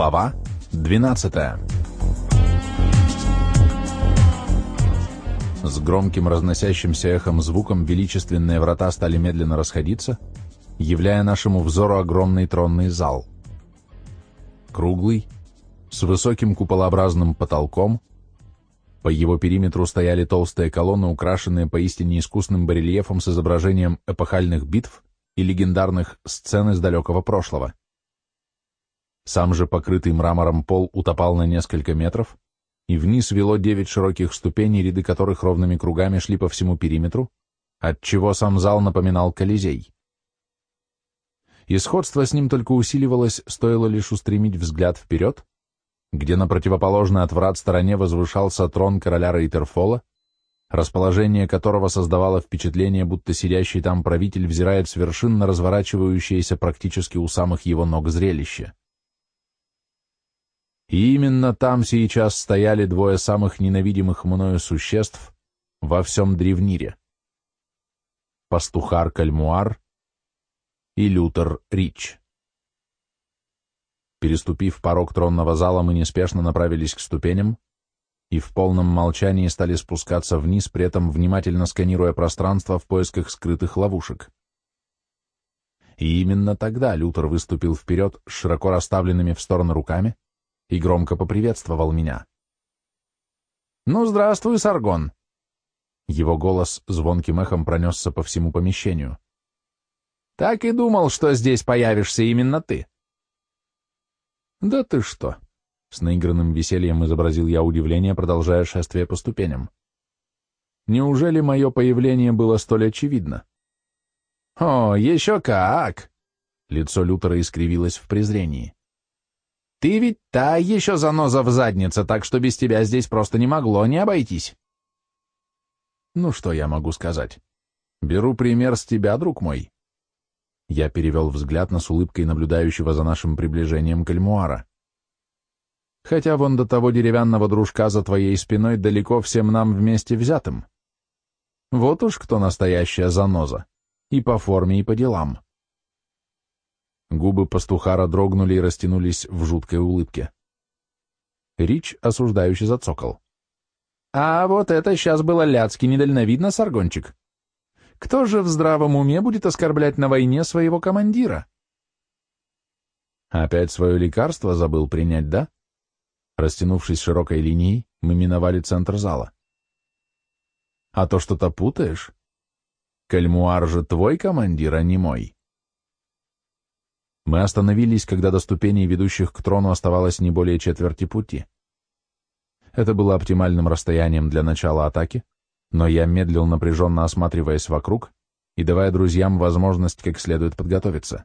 Глава 12 С громким разносящимся эхом звуком величественные врата стали медленно расходиться, являя нашему взору огромный тронный зал. Круглый, с высоким куполообразным потолком, по его периметру стояли толстые колонны, украшенные поистине искусным барельефом с изображением эпохальных битв и легендарных сцен из далекого прошлого. Сам же покрытый мрамором пол утопал на несколько метров, и вниз вело девять широких ступеней, ряды которых ровными кругами шли по всему периметру, отчего сам зал напоминал Колизей. И сходство с ним только усиливалось, стоило лишь устремить взгляд вперед, где на противоположной от врат стороне возвышался трон короля Рейтерфола, расположение которого создавало впечатление, будто сидящий там правитель взирает с вершин на разворачивающееся практически у самых его ног зрелище. И именно там сейчас стояли двое самых ненавидимых мною существ во всем Древнире. Пастухар Кальмуар и Лютер Рич. Переступив порог тронного зала, мы неспешно направились к ступеням и в полном молчании стали спускаться вниз, при этом внимательно сканируя пространство в поисках скрытых ловушек. И именно тогда Лютер выступил вперед с широко расставленными в стороны руками, и громко поприветствовал меня. «Ну, здравствуй, Саргон!» Его голос звонким эхом пронесся по всему помещению. «Так и думал, что здесь появишься именно ты». «Да ты что!» — с наигранным весельем изобразил я удивление, продолжая шествие по ступеням. «Неужели мое появление было столь очевидно?» «О, еще как!» Лицо Лютера искривилось в презрении. Ты ведь та еще заноза в заднице, так что без тебя здесь просто не могло не обойтись. Ну что я могу сказать? Беру пример с тебя, друг мой. Я перевел взгляд на с улыбкой наблюдающего за нашим приближением кальмуара. Хотя вон до того деревянного дружка за твоей спиной далеко всем нам вместе взятым. Вот уж кто настоящая заноза. И по форме, и по делам. Губы пастухара дрогнули и растянулись в жуткой улыбке. Рич осуждающе зацокал. «А вот это сейчас было ляцки недальновидно, Саргончик. Кто же в здравом уме будет оскорблять на войне своего командира?» «Опять свое лекарство забыл принять, да?» Растянувшись широкой линией, мы миновали центр зала. «А то что-то путаешь? Кальмуар же твой командир, а не мой». Мы остановились, когда до ступеней, ведущих к трону, оставалось не более четверти пути. Это было оптимальным расстоянием для начала атаки, но я медлил, напряженно осматриваясь вокруг и давая друзьям возможность как следует подготовиться.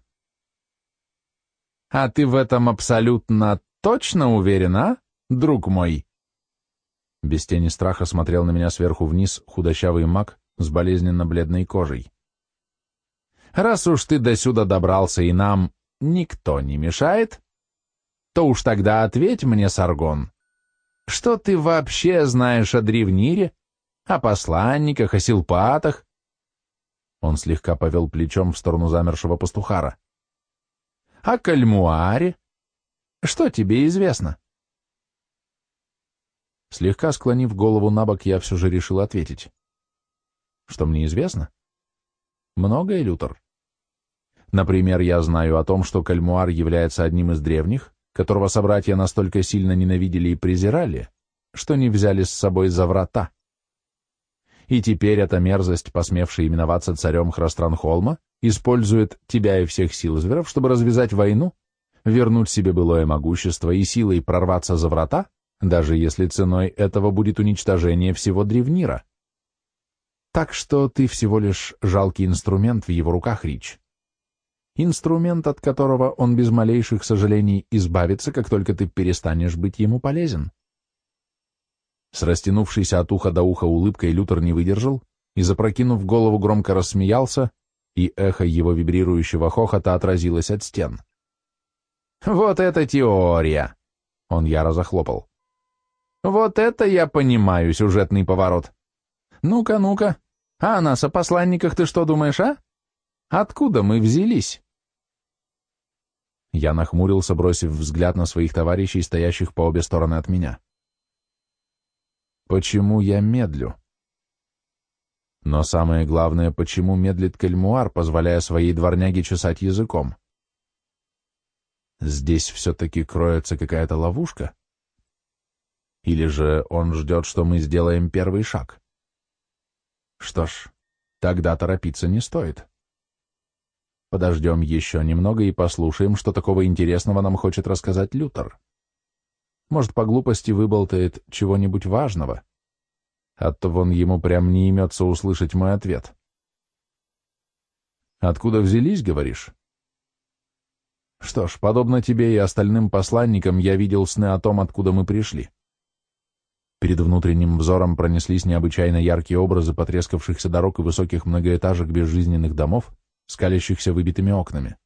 «А ты в этом абсолютно точно уверен, а, друг мой?» Без тени страха смотрел на меня сверху вниз худощавый маг с болезненно бледной кожей. «Раз уж ты до сюда добрался и нам никто не мешает, то уж тогда ответь мне, Саргон, что ты вообще знаешь о Древнире, о посланниках, о силпатах? Он слегка повел плечом в сторону замершего пастухара. О Кальмуаре? Что тебе известно? Слегка склонив голову на бок, я все же решил ответить. Что мне известно? Многое, Лютер. Например, я знаю о том, что Кальмуар является одним из древних, которого собратья настолько сильно ненавидели и презирали, что не взяли с собой за врата. И теперь эта мерзость, посмевшая именоваться царем Храстранхолма, использует тебя и всех сил зверов, чтобы развязать войну, вернуть себе былое могущество и силой прорваться за врата, даже если ценой этого будет уничтожение всего Древнира. Так что ты всего лишь жалкий инструмент в его руках, Рич инструмент, от которого он без малейших сожалений избавится, как только ты перестанешь быть ему полезен. С растянувшейся от уха до уха улыбкой Лютер не выдержал и, запрокинув голову, громко рассмеялся, и эхо его вибрирующего хохота отразилось от стен. «Вот это теория!» — он яро захлопал. «Вот это я понимаю, сюжетный поворот. Ну-ка, ну-ка, а о нас, о посланниках ты что думаешь, а? Откуда мы взялись?» Я нахмурился, бросив взгляд на своих товарищей, стоящих по обе стороны от меня. Почему я медлю? Но самое главное, почему медлит Кальмуар, позволяя своей дворняге чесать языком? Здесь все-таки кроется какая-то ловушка? Или же он ждет, что мы сделаем первый шаг? Что ж, тогда торопиться не стоит. Подождем еще немного и послушаем, что такого интересного нам хочет рассказать Лютер. Может, по глупости выболтает чего-нибудь важного? А то вон ему прям не имется услышать мой ответ. Откуда взялись, говоришь? Что ж, подобно тебе и остальным посланникам, я видел сны о том, откуда мы пришли. Перед внутренним взором пронеслись необычайно яркие образы потрескавшихся дорог и высоких многоэтажек безжизненных домов, скалящихся выбитыми окнами.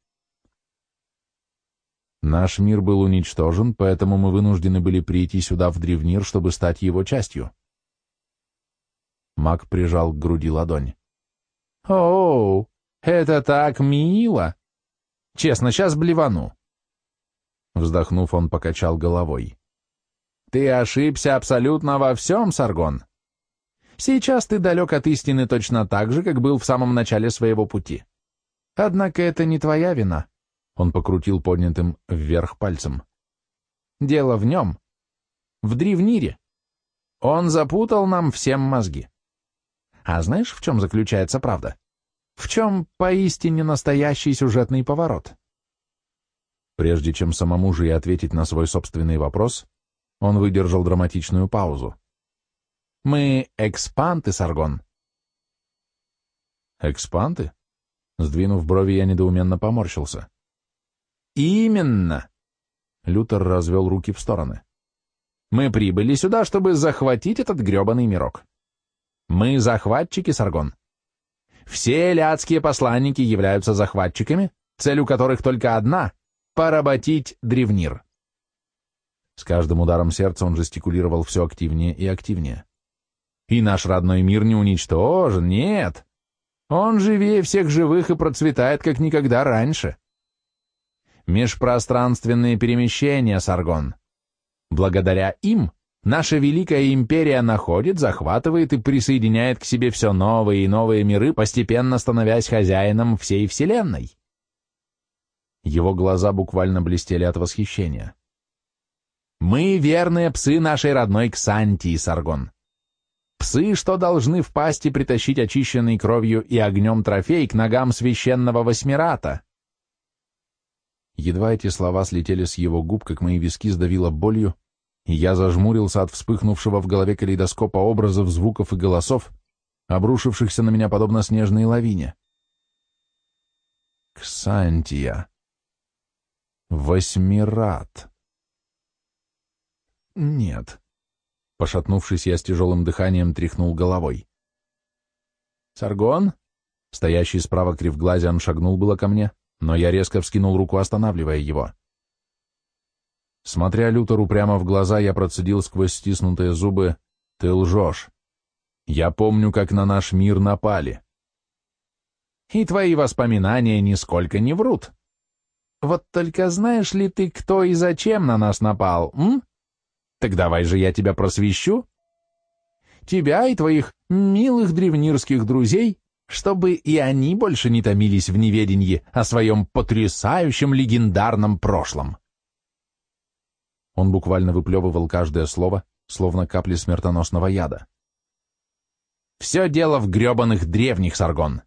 Наш мир был уничтожен, поэтому мы вынуждены были прийти сюда в Древнир, чтобы стать его частью. Маг прижал к груди ладонь. «О, это так мило! Честно, сейчас блевану!» Вздохнув, он покачал головой. «Ты ошибся абсолютно во всем, Саргон. Сейчас ты далек от истины точно так же, как был в самом начале своего пути. Однако это не твоя вина. Он покрутил поднятым вверх пальцем. Дело в нем. В древнире. Он запутал нам всем мозги. А знаешь, в чем заключается правда? В чем поистине настоящий сюжетный поворот? Прежде чем самому же и ответить на свой собственный вопрос, он выдержал драматичную паузу. «Мы экспанты, Саргон». «Экспанты?» Сдвинув брови, я недоуменно поморщился. «Именно!» Лютер развел руки в стороны. «Мы прибыли сюда, чтобы захватить этот гребаный мирок. Мы захватчики, Саргон. Все лядские посланники являются захватчиками, цель у которых только одна — поработить древнир». С каждым ударом сердца он жестикулировал все активнее и активнее. «И наш родной мир не уничтожен, нет!» Он живее всех живых и процветает, как никогда раньше. Межпространственные перемещения, Саргон. Благодаря им наша великая империя находит, захватывает и присоединяет к себе все новые и новые миры, постепенно становясь хозяином всей Вселенной. Его глаза буквально блестели от восхищения. «Мы верные псы нашей родной Ксантии, Саргон. Псы, что должны в пасти притащить очищенный кровью и огнем трофей к ногам священного восьмирата. Едва эти слова слетели с его губ, как мои виски сдавило болью, и я зажмурился от вспыхнувшего в голове калейдоскопа образов, звуков и голосов, обрушившихся на меня подобно снежной лавине. Ксантия. Восьмират. Нет. Пошатнувшись, я с тяжелым дыханием тряхнул головой. «Саргон?» Стоящий справа кривглазиан шагнул было ко мне, но я резко вскинул руку, останавливая его. Смотря Лютеру прямо в глаза, я процедил сквозь стиснутые зубы «Ты лжешь. Я помню, как на наш мир напали». «И твои воспоминания нисколько не врут. Вот только знаешь ли ты, кто и зачем на нас напал, м?» Так давай же я тебя просвещу. Тебя и твоих милых древнирских друзей, чтобы и они больше не томились в неведении о своем потрясающем легендарном прошлом. Он буквально выплевывал каждое слово, словно капли смертоносного яда. Все дело в гребаных древних, Саргон.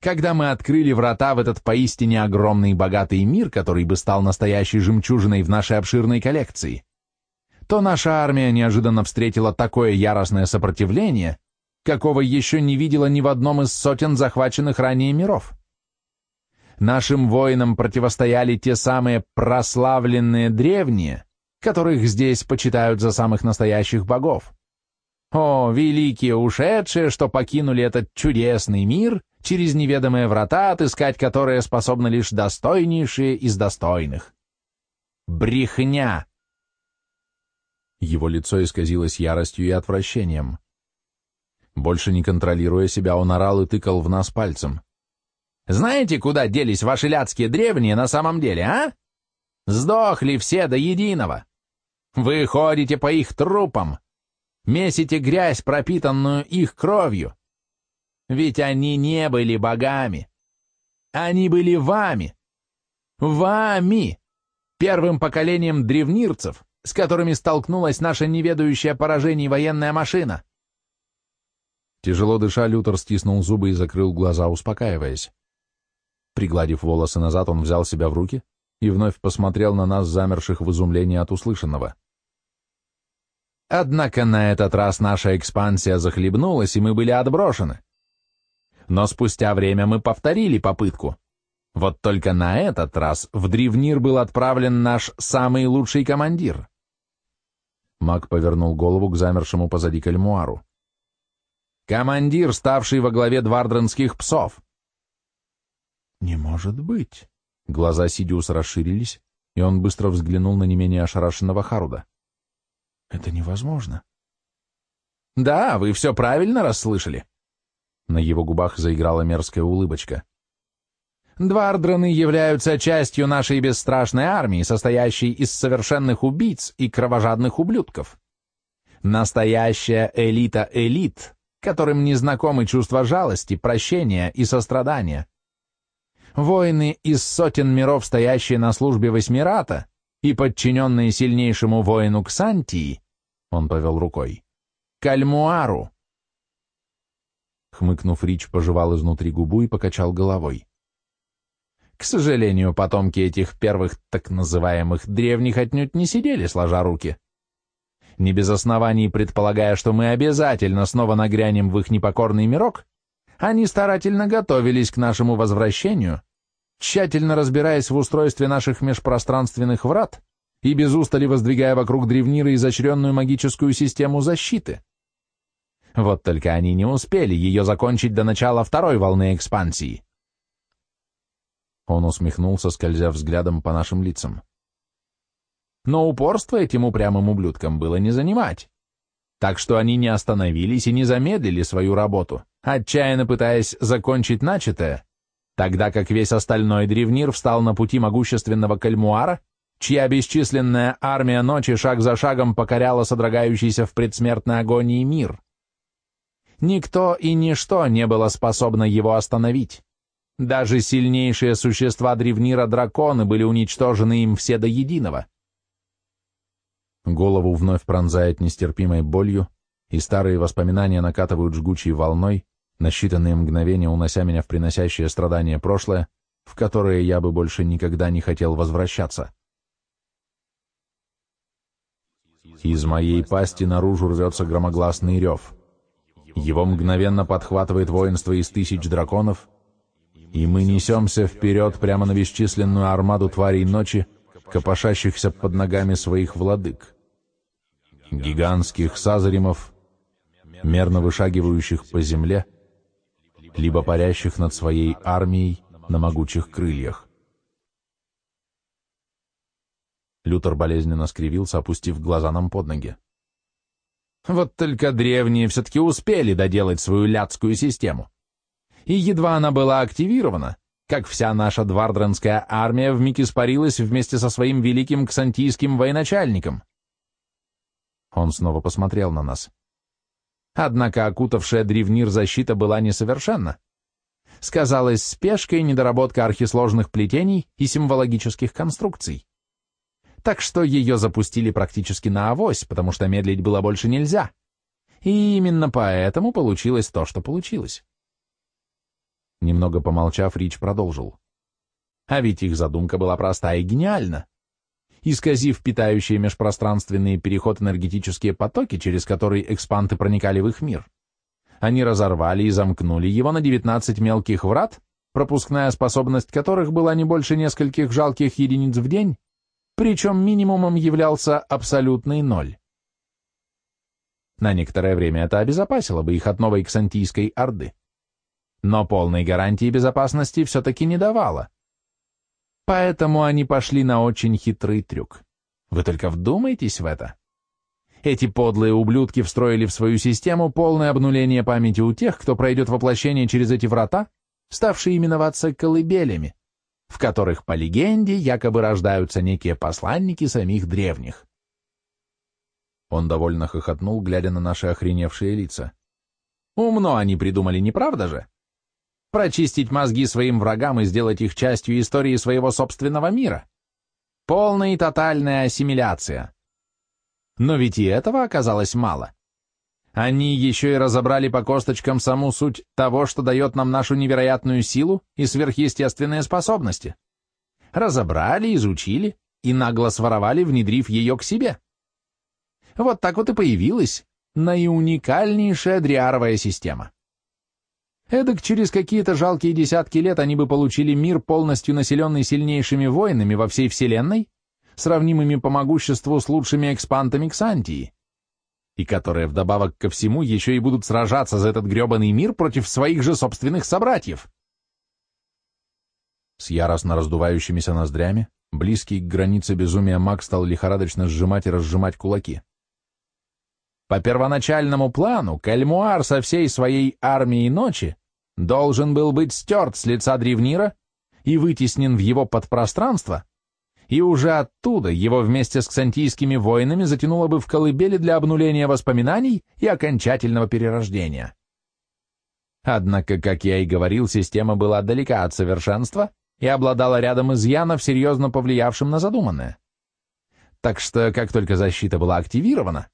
Когда мы открыли врата в этот поистине огромный и богатый мир, который бы стал настоящей жемчужиной в нашей обширной коллекции, то наша армия неожиданно встретила такое яростное сопротивление, какого еще не видела ни в одном из сотен захваченных ранее миров. Нашим воинам противостояли те самые прославленные древние, которых здесь почитают за самых настоящих богов. О, великие ушедшие, что покинули этот чудесный мир, через неведомые врата, отыскать которые способны лишь достойнейшие из достойных. Брехня! Его лицо исказилось яростью и отвращением. Больше не контролируя себя, он орал и тыкал в нас пальцем. «Знаете, куда делись ваши ляцкие древние на самом деле, а? Сдохли все до единого. Вы ходите по их трупам, месите грязь, пропитанную их кровью. Ведь они не были богами. Они были вами. Вами! Первым поколением древнирцев, с которыми столкнулась наша неведающая поражений военная машина. Тяжело дыша, Лютер стиснул зубы и закрыл глаза, успокаиваясь. Пригладив волосы назад, он взял себя в руки и вновь посмотрел на нас, замерших в изумлении от услышанного. Однако на этот раз наша экспансия захлебнулась, и мы были отброшены. Но спустя время мы повторили попытку. Вот только на этот раз в Древнир был отправлен наш самый лучший командир. Маг повернул голову к замершему позади кальмуару. Командир, ставший во главе двардранских псов. Не может быть. Глаза Сидиуса расширились, и он быстро взглянул на не менее ошарашенного Харуда. Это невозможно. Да, вы все правильно расслышали. На его губах заиграла мерзкая улыбочка. Двардраны являются частью нашей бесстрашной армии, состоящей из совершенных убийц и кровожадных ублюдков. Настоящая элита элит, которым не знакомы чувства жалости, прощения и сострадания. Воины из сотен миров, стоящие на службе Восьмирата и подчиненные сильнейшему воину Ксантии, он повел рукой, Кальмуару. Хмыкнув, Рич пожевал изнутри губу и покачал головой. К сожалению, потомки этих первых так называемых древних отнюдь не сидели, сложа руки. Не без оснований предполагая, что мы обязательно снова нагрянем в их непокорный мирок, они старательно готовились к нашему возвращению, тщательно разбираясь в устройстве наших межпространственных врат и без устали воздвигая вокруг древнира изощренную магическую систему защиты. Вот только они не успели ее закончить до начала второй волны экспансии. Он усмехнулся, скользя взглядом по нашим лицам. Но упорство этим упрямым ублюдкам было не занимать. Так что они не остановились и не замедлили свою работу отчаянно пытаясь закончить начатое, тогда как весь остальной древнир встал на пути могущественного кальмуара, чья бесчисленная армия ночи шаг за шагом покоряла содрогающийся в предсмертной агонии мир. Никто и ничто не было способно его остановить. Даже сильнейшие существа древнира драконы были уничтожены им все до единого. Голову вновь пронзает нестерпимой болью, и старые воспоминания накатывают жгучей волной, на считанные мгновения унося меня в приносящее страдания прошлое, в которое я бы больше никогда не хотел возвращаться. Из моей пасти наружу рвется громогласный рев. Его мгновенно подхватывает воинство из тысяч драконов, и мы несемся вперед прямо на бесчисленную армаду тварей ночи, копошащихся под ногами своих владык. Гигантских сазаримов, мерно вышагивающих по земле, либо парящих над своей армией на могучих крыльях. Лютер болезненно скривился, опустив глаза нам под ноги. Вот только древние все-таки успели доделать свою лядскую систему. И едва она была активирована, как вся наша двардранская армия вмиг испарилась вместе со своим великим ксантийским военачальником. Он снова посмотрел на нас. Однако окутавшая древнир защита была несовершенна. Сказалась спешка и недоработка архисложных плетений и символогических конструкций. Так что ее запустили практически на авось, потому что медлить было больше нельзя. И именно поэтому получилось то, что получилось. Немного помолчав, Рич продолжил. А ведь их задумка была проста и гениальна исказив питающие межпространственные переход энергетические потоки, через которые экспанты проникали в их мир. Они разорвали и замкнули его на 19 мелких врат, пропускная способность которых была не больше нескольких жалких единиц в день, причем минимумом являлся абсолютный ноль. На некоторое время это обезопасило бы их от новой ксантийской орды. Но полной гарантии безопасности все-таки не давало. Поэтому они пошли на очень хитрый трюк. Вы только вдумайтесь в это. Эти подлые ублюдки встроили в свою систему полное обнуление памяти у тех, кто пройдет воплощение через эти врата, ставшие именоваться колыбелями, в которых, по легенде, якобы рождаются некие посланники самих древних. Он довольно хохотнул, глядя на наши охреневшие лица. Умно они придумали, не правда же? Прочистить мозги своим врагам и сделать их частью истории своего собственного мира. Полная и тотальная ассимиляция. Но ведь и этого оказалось мало. Они еще и разобрали по косточкам саму суть того, что дает нам нашу невероятную силу и сверхъестественные способности. Разобрали, изучили и нагло своровали, внедрив ее к себе. Вот так вот и появилась наиуникальнейшая дриаровая система. Эдак через какие-то жалкие десятки лет они бы получили мир, полностью населенный сильнейшими воинами во всей Вселенной, сравнимыми по могуществу с лучшими экспантами Ксантии, и которые вдобавок ко всему еще и будут сражаться за этот гребаный мир против своих же собственных собратьев. С яростно раздувающимися ноздрями, близкий к границе безумия маг стал лихорадочно сжимать и разжимать кулаки. По первоначальному плану, Кальмуар со всей своей армией ночи должен был быть стерт с лица Древнира и вытеснен в его подпространство, и уже оттуда его вместе с ксантийскими воинами затянуло бы в колыбели для обнуления воспоминаний и окончательного перерождения. Однако, как я и говорил, система была далека от совершенства и обладала рядом изъянов, серьезно повлиявшим на задуманное. Так что, как только защита была активирована,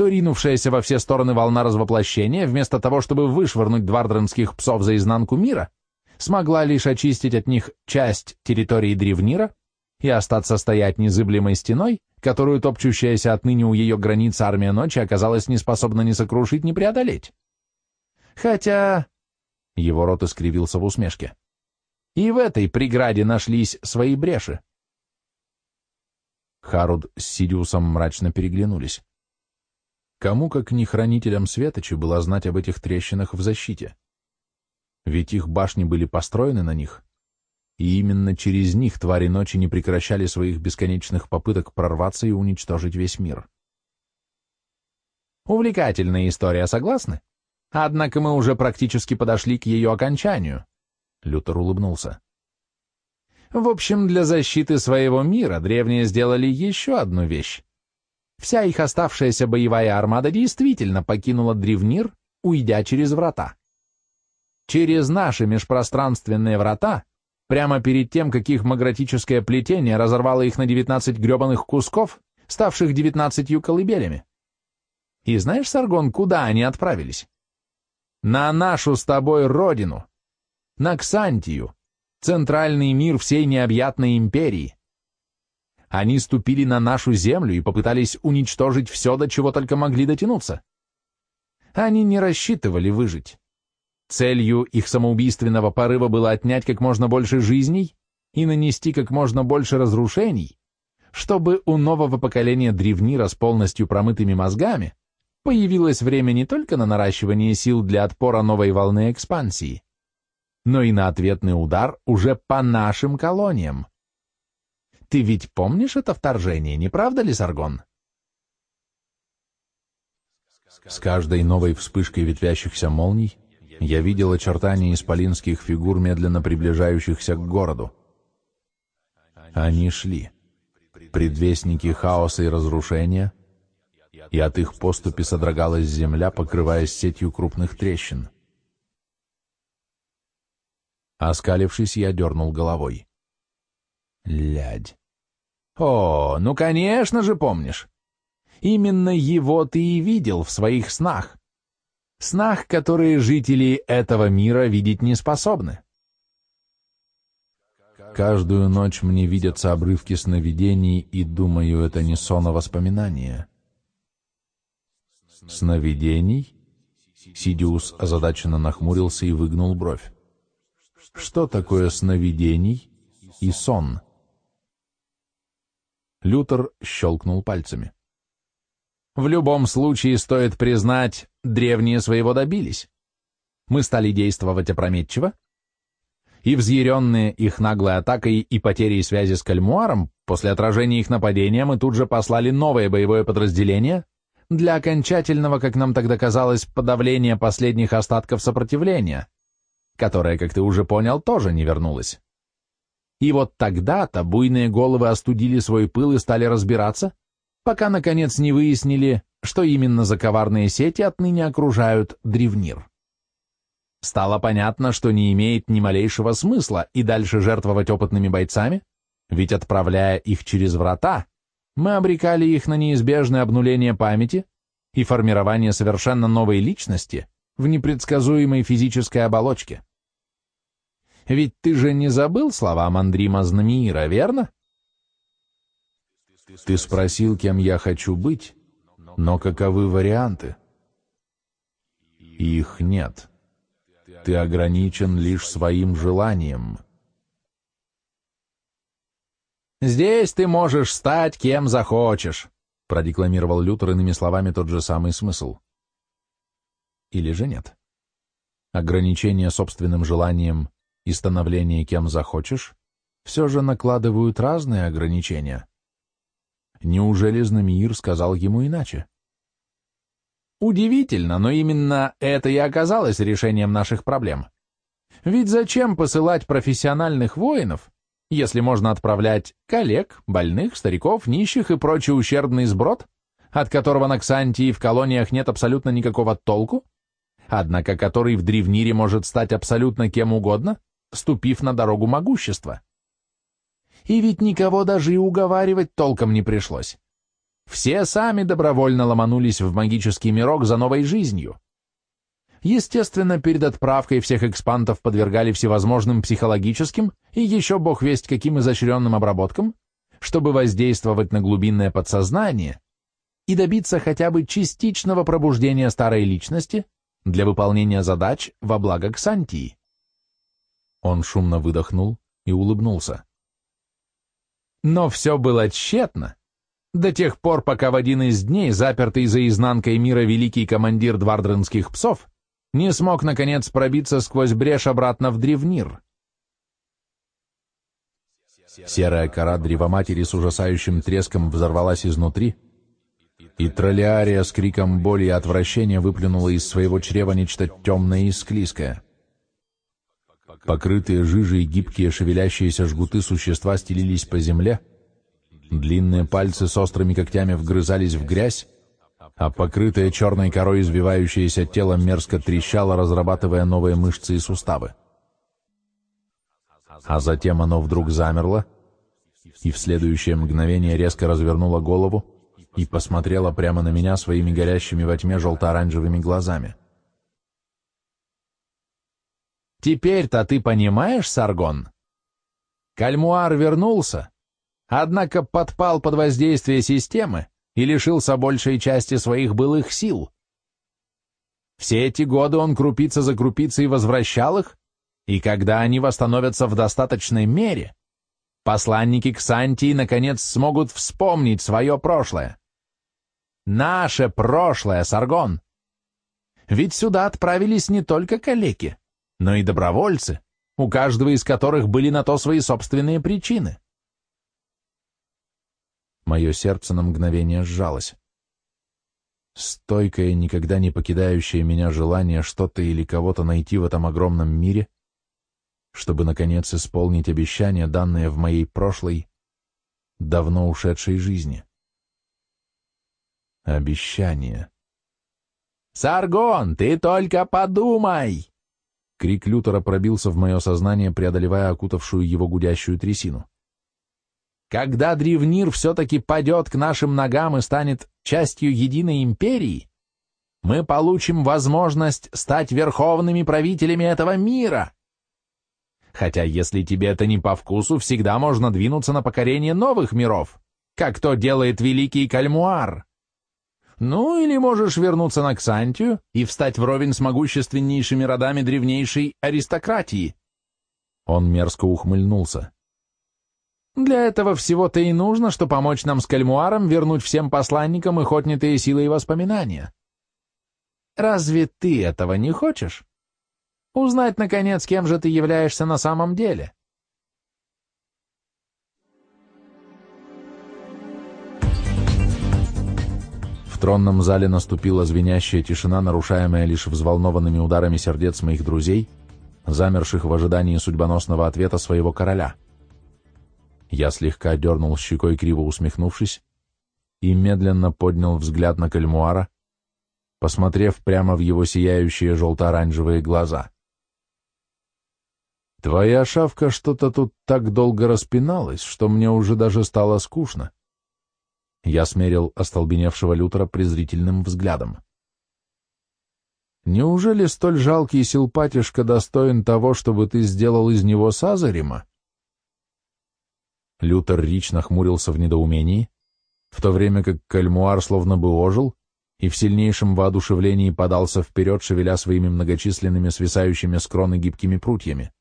то ринувшаяся во все стороны волна развоплощения, вместо того, чтобы вышвырнуть двардренских псов за изнанку мира, смогла лишь очистить от них часть территории Древнира и остаться стоять незыблемой стеной, которую топчущаяся отныне у ее границ армия ночи оказалась не способна ни сокрушить, ни преодолеть. Хотя... Его рот искривился в усмешке. И в этой преграде нашлись свои бреши. Харуд с Сидиусом мрачно переглянулись. Кому, как не хранителям Светочи, было знать об этих трещинах в защите? Ведь их башни были построены на них, и именно через них твари ночи не прекращали своих бесконечных попыток прорваться и уничтожить весь мир. Увлекательная история, согласны? Однако мы уже практически подошли к ее окончанию. Лютер улыбнулся. В общем, для защиты своего мира древние сделали еще одну вещь. Вся их оставшаяся боевая армада действительно покинула Древнир, уйдя через врата. Через наши межпространственные врата, прямо перед тем, как их магратическое плетение разорвало их на 19 гребаных кусков, ставших 19 колыбелями. И знаешь, Саргон, куда они отправились? На нашу с тобой родину, на Ксантию, центральный мир всей необъятной империи. Они ступили на нашу землю и попытались уничтожить все, до чего только могли дотянуться. Они не рассчитывали выжить. Целью их самоубийственного порыва было отнять как можно больше жизней и нанести как можно больше разрушений, чтобы у нового поколения древнира с полностью промытыми мозгами появилось время не только на наращивание сил для отпора новой волны экспансии, но и на ответный удар уже по нашим колониям. Ты ведь помнишь это вторжение, не правда ли, Саргон? С каждой новой вспышкой ветвящихся молний я видел очертания исполинских фигур, медленно приближающихся к городу. Они шли, предвестники хаоса и разрушения, и от их поступи содрогалась земля, покрываясь сетью крупных трещин. Оскалившись, я дернул головой. Лядь. О, ну, конечно же, помнишь. Именно его ты и видел в своих снах. Снах, которые жители этого мира видеть не способны. Каждую ночь мне видятся обрывки сновидений, и думаю, это не сон, а воспоминания. Сновидений? Сидиус озадаченно нахмурился и выгнул бровь. Что такое сновидений и сон? Лютер щелкнул пальцами. В любом случае, стоит признать, древние своего добились. Мы стали действовать опрометчиво, и взъяренные их наглой атакой и потерей связи с Кальмуаром, после отражения их нападения мы тут же послали новое боевое подразделение для окончательного, как нам тогда казалось, подавления последних остатков сопротивления, которое, как ты уже понял, тоже не вернулось. И вот тогда-то буйные головы остудили свой пыл и стали разбираться, пока, наконец, не выяснили, что именно за коварные сети отныне окружают древнир. Стало понятно, что не имеет ни малейшего смысла и дальше жертвовать опытными бойцами, ведь отправляя их через врата, мы обрекали их на неизбежное обнуление памяти и формирование совершенно новой личности в непредсказуемой физической оболочке. Ведь ты же не забыл слова Мандрима Знамиира, верно? Ты спросил, кем я хочу быть, но каковы варианты? Их нет. Ты ограничен лишь своим желанием. «Здесь ты можешь стать кем захочешь», — продекламировал Лютер иными словами тот же самый смысл. Или же нет? Ограничение собственным желанием и становление кем захочешь все же накладывают разные ограничения. Неужели Знамиир сказал ему иначе? Удивительно, но именно это и оказалось решением наших проблем. Ведь зачем посылать профессиональных воинов, если можно отправлять коллег, больных, стариков, нищих и прочий ущербный сброд, от которого на Ксантии в колониях нет абсолютно никакого толку, однако который в Древнире может стать абсолютно кем угодно, ступив на дорогу могущества. И ведь никого даже и уговаривать толком не пришлось. Все сами добровольно ломанулись в магический мирок за новой жизнью. Естественно, перед отправкой всех экспантов подвергали всевозможным психологическим и еще бог весть каким изощренным обработкам, чтобы воздействовать на глубинное подсознание и добиться хотя бы частичного пробуждения старой личности для выполнения задач во благо Ксантии. Он шумно выдохнул и улыбнулся. Но все было тщетно до тех пор, пока в один из дней, запертый за изнанкой мира великий командир двардренских псов, не смог, наконец, пробиться сквозь брешь обратно в древнир. Серая кора древоматери с ужасающим треском взорвалась изнутри, и троллиария с криком боли и отвращения выплюнула из своего чрева нечто темное и склизкое. Покрытые жижей гибкие шевелящиеся жгуты существа стелились по земле, Длинные пальцы с острыми когтями вгрызались в грязь, а покрытое черной корой извивающееся тело мерзко трещало, разрабатывая новые мышцы и суставы. А затем оно вдруг замерло, и в следующее мгновение резко развернуло голову и посмотрело прямо на меня своими горящими во тьме желто-оранжевыми глазами. «Теперь-то ты понимаешь, Саргон? Кальмуар вернулся, однако подпал под воздействие системы и лишился большей части своих былых сил. Все эти годы он крупица за крупицей возвращал их, и когда они восстановятся в достаточной мере, посланники Ксантии наконец смогут вспомнить свое прошлое. Наше прошлое, Саргон! Ведь сюда отправились не только калеки, но и добровольцы, у каждого из которых были на то свои собственные причины. Мое сердце на мгновение сжалось. Стойкое, никогда не покидающее меня желание что-то или кого-то найти в этом огромном мире, чтобы, наконец, исполнить обещание, данное в моей прошлой, давно ушедшей жизни. Обещание. «Саргон, ты только подумай!» Крик Лютера пробился в мое сознание, преодолевая окутавшую его гудящую трясину. Когда Древнир все-таки падет к нашим ногам и станет частью единой империи, мы получим возможность стать верховными правителями этого мира. Хотя, если тебе это не по вкусу, всегда можно двинуться на покорение новых миров, как то делает великий Кальмуар. Ну, или можешь вернуться на Ксантию и встать вровень с могущественнейшими родами древнейшей аристократии. Он мерзко ухмыльнулся. Для этого всего-то и нужно, что помочь нам с Кальмуаром вернуть всем посланникам их отнятые силы и воспоминания. Разве ты этого не хочешь? Узнать, наконец, кем же ты являешься на самом деле? Тронном зале наступила звенящая тишина, нарушаемая лишь взволнованными ударами сердец моих друзей, замерших в ожидании судьбоносного ответа своего короля — Я слегка дернул щекой, криво усмехнувшись, и медленно поднял взгляд на кальмуара, посмотрев прямо в его сияющие желто-оранжевые глаза. «Твоя шавка что-то тут так долго распиналась, что мне уже даже стало скучно». Я смерил остолбеневшего Лютера презрительным взглядом. «Неужели столь жалкий силпатишка достоин того, чтобы ты сделал из него Сазарима?» Лютер Рич нахмурился в недоумении, в то время как кальмуар словно бы ожил и в сильнейшем воодушевлении подался вперед, шевеля своими многочисленными свисающими с кроны гибкими прутьями.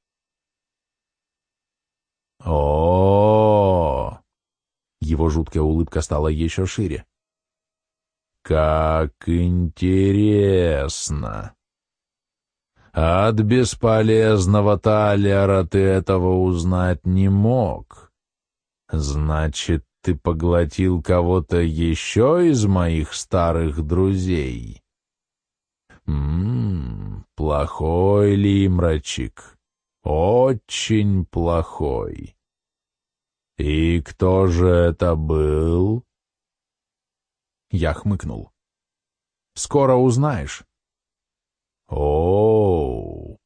о, Его жуткая улыбка стала еще шире. «Как интересно!» От бесполезного талера ты этого узнать не мог. Значит, ты поглотил кого-то еще из моих старых друзей? Ммм, плохой лимрачик, очень плохой. И кто же это был? Я хмыкнул. Скоро узнаешь. О, -о, -о,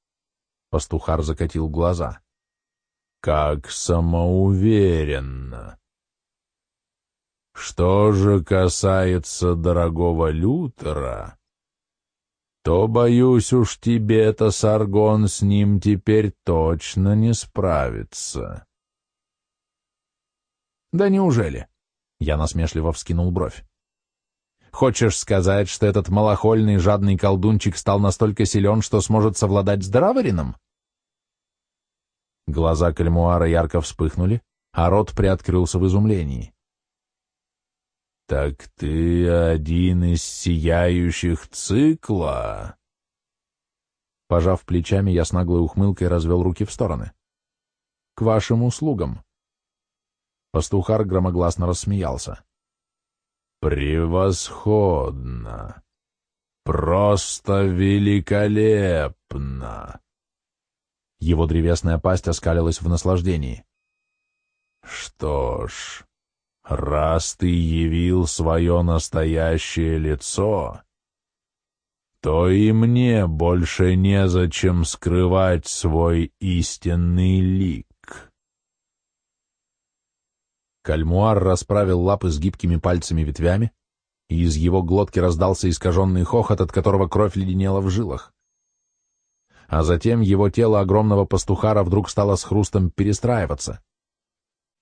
Пастухар закатил глаза. Как самоуверенно. Что же касается дорогого Лютера, то, боюсь уж тебе-то, Саргон, с ним теперь точно не справится. Да неужели? Я насмешливо вскинул бровь. Хочешь сказать, что этот малохольный жадный колдунчик стал настолько силен, что сможет совладать с Драварином? Глаза Кальмуара ярко вспыхнули, а рот приоткрылся в изумлении. «Так ты один из сияющих цикла?» Пожав плечами, я с наглой ухмылкой развел руки в стороны. «К вашим услугам!» Пастухар громогласно рассмеялся. «Превосходно! Просто великолепно!» Его древесная пасть оскалилась в наслаждении. «Что ж, раз ты явил свое настоящее лицо, то и мне больше незачем скрывать свой истинный лик». Кальмуар расправил лапы с гибкими пальцами ветвями, и из его глотки раздался искаженный хохот, от которого кровь леденела в жилах а затем его тело огромного пастухара вдруг стало с хрустом перестраиваться.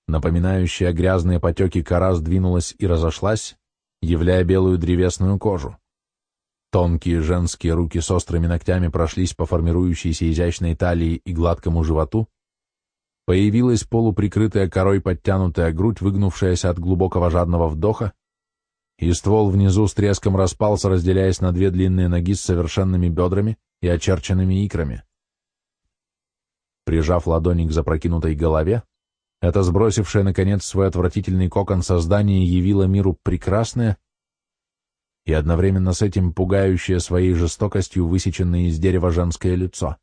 Напоминающая грязные потеки кора сдвинулась и разошлась, являя белую древесную кожу. Тонкие женские руки с острыми ногтями прошлись по формирующейся изящной талии и гладкому животу, появилась полуприкрытая корой подтянутая грудь, выгнувшаяся от глубокого жадного вдоха, и ствол внизу с треском распался, разделяясь на две длинные ноги с совершенными бедрами, и очерченными икрами. Прижав ладони к запрокинутой голове, это сбросившее, наконец, свой отвратительный кокон создание явило миру прекрасное и одновременно с этим пугающее своей жестокостью высеченное из дерева женское лицо.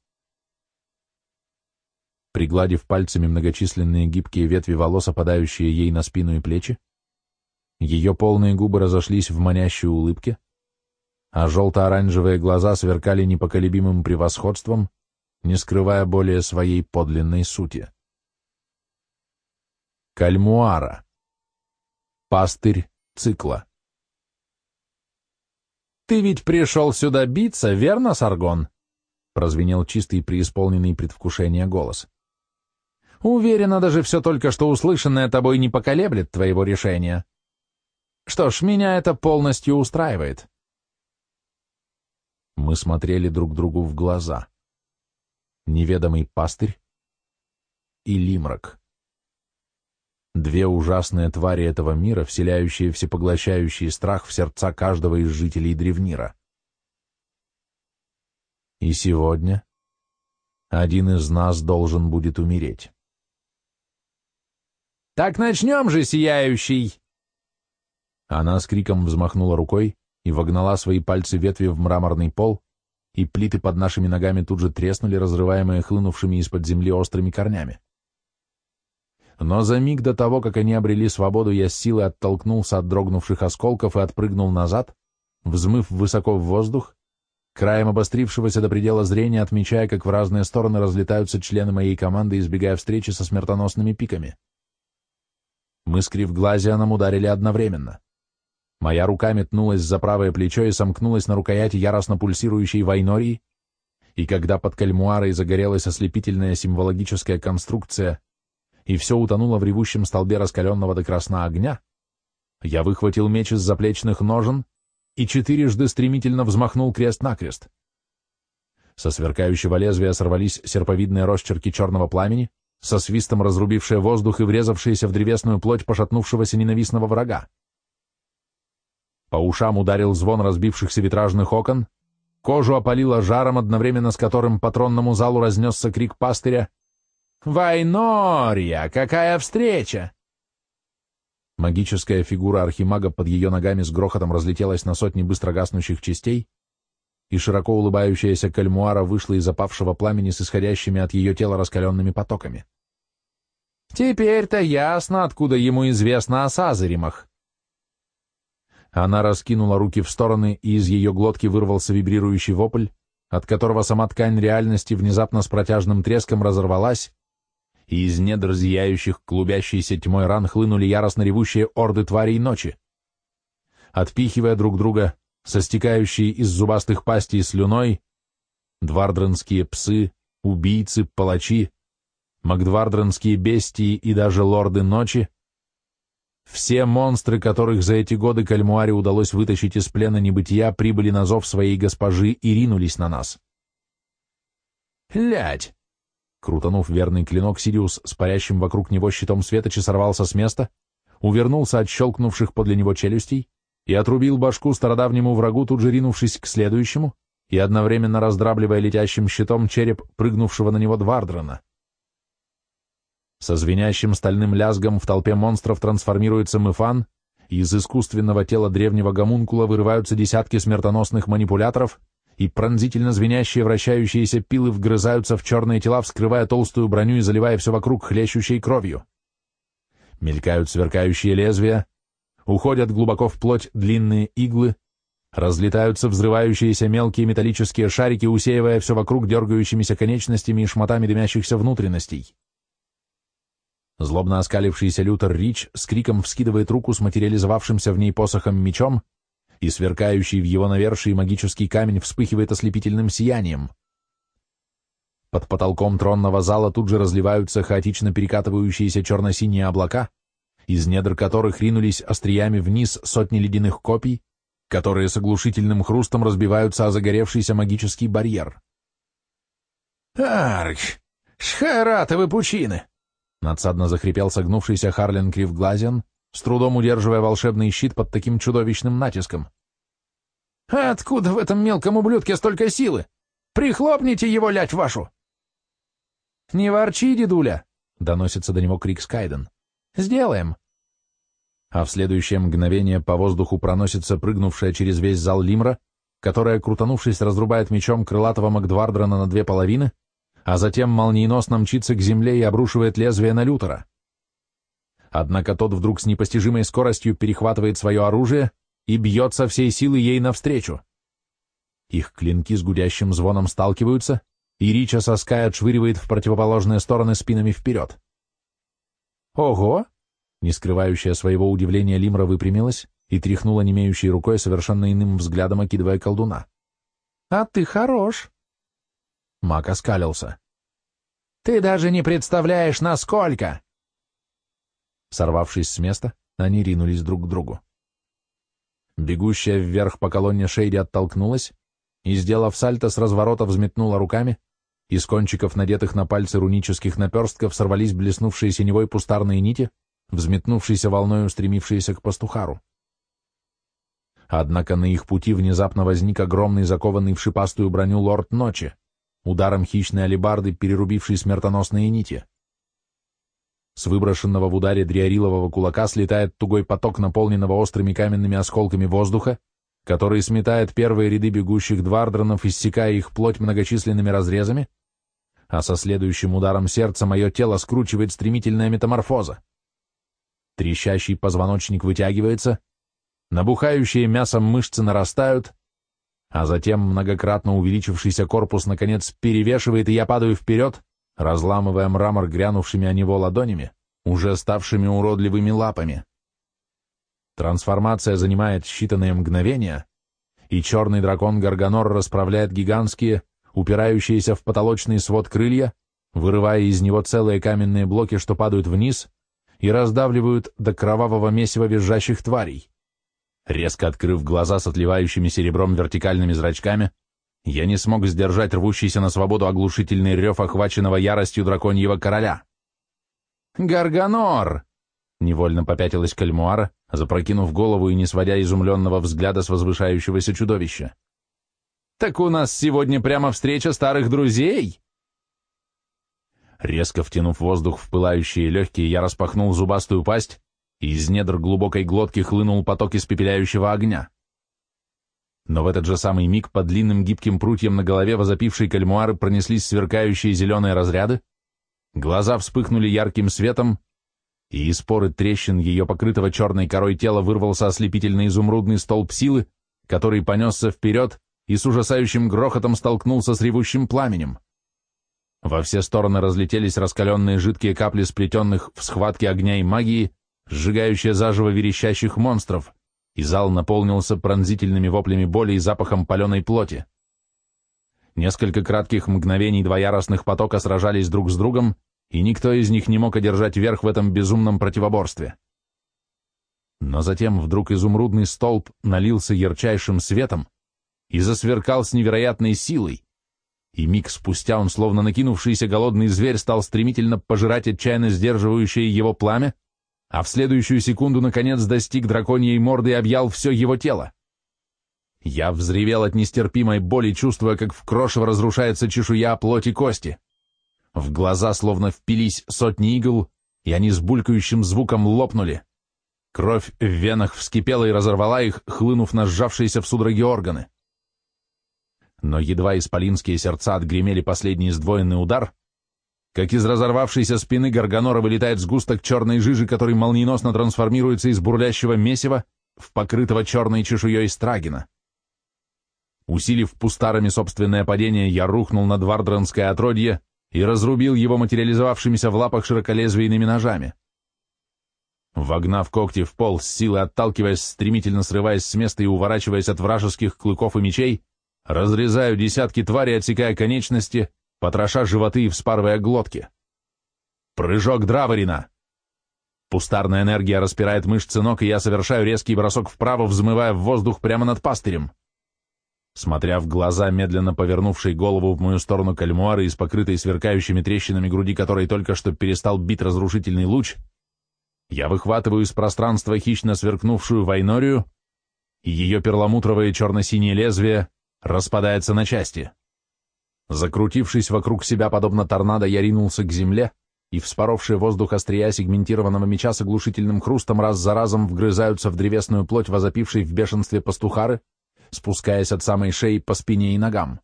Пригладив пальцами многочисленные гибкие ветви волос, опадающие ей на спину и плечи, ее полные губы разошлись в манящей улыбке, а желто-оранжевые глаза сверкали непоколебимым превосходством, не скрывая более своей подлинной сути. Кальмуара. Пастырь цикла. «Ты ведь пришел сюда биться, верно, Саргон?» прозвенел чистый, преисполненный предвкушения голос. «Уверена, даже все только что услышанное тобой не поколеблет твоего решения. Что ж, меня это полностью устраивает. Мы смотрели друг другу в глаза. Неведомый пастырь и Лимрак. Две ужасные твари этого мира, вселяющие всепоглощающий страх в сердца каждого из жителей Древнира. И сегодня один из нас должен будет умереть. «Так начнем же, сияющий!» Она с криком взмахнула рукой, и вогнала свои пальцы ветви в мраморный пол, и плиты под нашими ногами тут же треснули, разрываемые хлынувшими из-под земли острыми корнями. Но за миг до того, как они обрели свободу, я с силой оттолкнулся от дрогнувших осколков и отпрыгнул назад, взмыв высоко в воздух, краем обострившегося до предела зрения, отмечая, как в разные стороны разлетаются члены моей команды, избегая встречи со смертоносными пиками. Мы с Кривглазианом ударили одновременно. Моя рука метнулась за правое плечо и сомкнулась на рукояти яростно пульсирующей войнории, и когда под кальмуарой загорелась ослепительная символогическая конструкция, и все утонуло в ревущем столбе раскаленного до красна огня, я выхватил меч из заплечных ножен и четырежды стремительно взмахнул крест-накрест. Со сверкающего лезвия сорвались серповидные росчерки черного пламени, со свистом разрубившие воздух и врезавшиеся в древесную плоть пошатнувшегося ненавистного врага. По ушам ударил звон разбившихся витражных окон, кожу опалило жаром, одновременно с которым по тронному залу разнесся крик пастыря «Вайнория! Какая встреча!» Магическая фигура архимага под ее ногами с грохотом разлетелась на сотни быстро гаснущих частей, и широко улыбающаяся кальмуара вышла из опавшего пламени с исходящими от ее тела раскаленными потоками. «Теперь-то ясно, откуда ему известно о Сазаримах». Она раскинула руки в стороны, и из ее глотки вырвался вибрирующий вопль, от которого сама ткань реальности внезапно с протяжным треском разорвалась, и из недр зияющих клубящейся тьмой ран хлынули яростно ревущие орды тварей ночи. Отпихивая друг друга, со стекающей из зубастых пастей слюной, двардренские псы, убийцы, палачи, магдвардренские бестии и даже лорды ночи, все монстры, которых за эти годы Кальмуаре удалось вытащить из плена небытия, прибыли на зов своей госпожи и ринулись на нас. «Лядь!» Крутанув верный клинок, Сириус с парящим вокруг него щитом светочи сорвался с места, увернулся от щелкнувших подле него челюстей и отрубил башку стародавнему врагу, тут же ринувшись к следующему и одновременно раздрабливая летящим щитом череп прыгнувшего на него Двардрана. Со звенящим стальным лязгом в толпе монстров трансформируется Мыфан, и из искусственного тела древнего гомункула вырываются десятки смертоносных манипуляторов, и пронзительно звенящие вращающиеся пилы вгрызаются в черные тела, вскрывая толстую броню и заливая все вокруг хлещущей кровью. Мелькают сверкающие лезвия, уходят глубоко в плоть длинные иглы, разлетаются взрывающиеся мелкие металлические шарики, усеивая все вокруг дергающимися конечностями и шматами дымящихся внутренностей. Злобно оскалившийся Лютер Рич с криком вскидывает руку с материализовавшимся в ней посохом мечом, и сверкающий в его навершии магический камень вспыхивает ослепительным сиянием. Под потолком тронного зала тут же разливаются хаотично перекатывающиеся черно-синие облака, из недр которых ринулись остриями вниз сотни ледяных копий, которые с оглушительным хрустом разбиваются о загоревшийся магический барьер. «Арх! Шхаратовы пучины!» Надсадно захрипел согнувшийся Харлин Кривглазиан, с трудом удерживая волшебный щит под таким чудовищным натиском. «А откуда в этом мелком ублюдке столько силы? Прихлопните его, лять вашу!» «Не ворчи, дедуля!» — доносится до него крик Скайден. «Сделаем!» А в следующее мгновение по воздуху проносится прыгнувшая через весь зал Лимра, которая, крутанувшись, разрубает мечом крылатого Макдвардрана на две половины, а затем молниеносно мчится к земле и обрушивает лезвие на Лютера. Однако тот вдруг с непостижимой скоростью перехватывает свое оружие и бьет со всей силы ей навстречу. Их клинки с гудящим звоном сталкиваются, и Рича со Скай отшвыривает в противоположные стороны спинами вперед. «Ого!» Не скрывающая своего удивления Лимра выпрямилась и тряхнула немеющей рукой, совершенно иным взглядом окидывая колдуна. «А ты хорош!» Мак оскалился. «Ты даже не представляешь, насколько!» Сорвавшись с места, они ринулись друг к другу. Бегущая вверх по колонне Шейди оттолкнулась и, сделав сальто, с разворота взметнула руками, из кончиков, надетых на пальцы рунических наперстков, сорвались блеснувшие синевой пустарные нити, взметнувшиеся волной устремившиеся к пастухару. Однако на их пути внезапно возник огромный, закованный в шипастую броню лорд ночи ударом хищной алебарды, перерубившей смертоносные нити. С выброшенного в ударе дриарилового кулака слетает тугой поток наполненного острыми каменными осколками воздуха, который сметает первые ряды бегущих двардронов, иссекая их плоть многочисленными разрезами, а со следующим ударом сердца мое тело скручивает стремительная метаморфоза. Трещащий позвоночник вытягивается, набухающие мясом мышцы нарастают, а затем многократно увеличившийся корпус наконец перевешивает, и я падаю вперед, разламывая мрамор грянувшими о него ладонями, уже ставшими уродливыми лапами. Трансформация занимает считанные мгновения, и черный дракон Гарганор расправляет гигантские, упирающиеся в потолочный свод крылья, вырывая из него целые каменные блоки, что падают вниз и раздавливают до кровавого месива визжащих тварей. Резко открыв глаза с отливающими серебром вертикальными зрачками, я не смог сдержать рвущийся на свободу оглушительный рев охваченного яростью драконьего короля. «Гарганор!» — невольно попятилась кальмуара, запрокинув голову и не сводя изумленного взгляда с возвышающегося чудовища. «Так у нас сегодня прямо встреча старых друзей!» Резко втянув воздух в пылающие легкие, я распахнул зубастую пасть, и из недр глубокой глотки хлынул поток испепеляющего огня. Но в этот же самый миг по длинным гибким прутьям на голове возопившей кальмуары пронеслись сверкающие зеленые разряды, глаза вспыхнули ярким светом, и из поры трещин ее покрытого черной корой тела вырвался ослепительный изумрудный столб силы, который понесся вперед и с ужасающим грохотом столкнулся с ревущим пламенем. Во все стороны разлетелись раскаленные жидкие капли сплетенных в схватке огня и магии, сжигающие заживо верещащих монстров, и зал наполнился пронзительными воплями боли и запахом паленой плоти. Несколько кратких мгновений два яростных потока сражались друг с другом, и никто из них не мог одержать верх в этом безумном противоборстве. Но затем вдруг изумрудный столб налился ярчайшим светом и засверкал с невероятной силой, и миг спустя он, словно накинувшийся голодный зверь, стал стремительно пожирать отчаянно сдерживающее его пламя, а в следующую секунду, наконец, достиг драконьей морды и объял все его тело. Я взревел от нестерпимой боли, чувствуя, как в крошево разрушается чешуя плоти кости. В глаза словно впились сотни игл, и они с булькающим звуком лопнули. Кровь в венах вскипела и разорвала их, хлынув на сжавшиеся в судороге органы. Но едва исполинские сердца отгремели последний сдвоенный удар, как из разорвавшейся спины Гарганора вылетает сгусток черной жижи, который молниеносно трансформируется из бурлящего месива в покрытого черной чешуей страгина. Усилив пустарами собственное падение, я рухнул на двардранское отродье и разрубил его материализовавшимися в лапах широколезвийными ножами. Вогнав когти в пол, с силой отталкиваясь, стремительно срываясь с места и уворачиваясь от вражеских клыков и мечей, разрезаю десятки тварей, отсекая конечности, потроша животы и вспарывая глотки. Прыжок Драворина. Пустарная энергия распирает мышцы ног, и я совершаю резкий бросок вправо, взмывая в воздух прямо над пастырем. Смотря в глаза, медленно повернувшей голову в мою сторону кальмуары из покрытой сверкающими трещинами груди, которой только что перестал бить разрушительный луч, я выхватываю из пространства хищно сверкнувшую войнорию, и ее перламутровое черно-синее лезвие распадается на части. Закрутившись вокруг себя, подобно торнадо, я ринулся к земле, и вспоровшие воздух острия сегментированного меча с оглушительным хрустом раз за разом вгрызаются в древесную плоть возопившей в бешенстве пастухары, спускаясь от самой шеи по спине и ногам.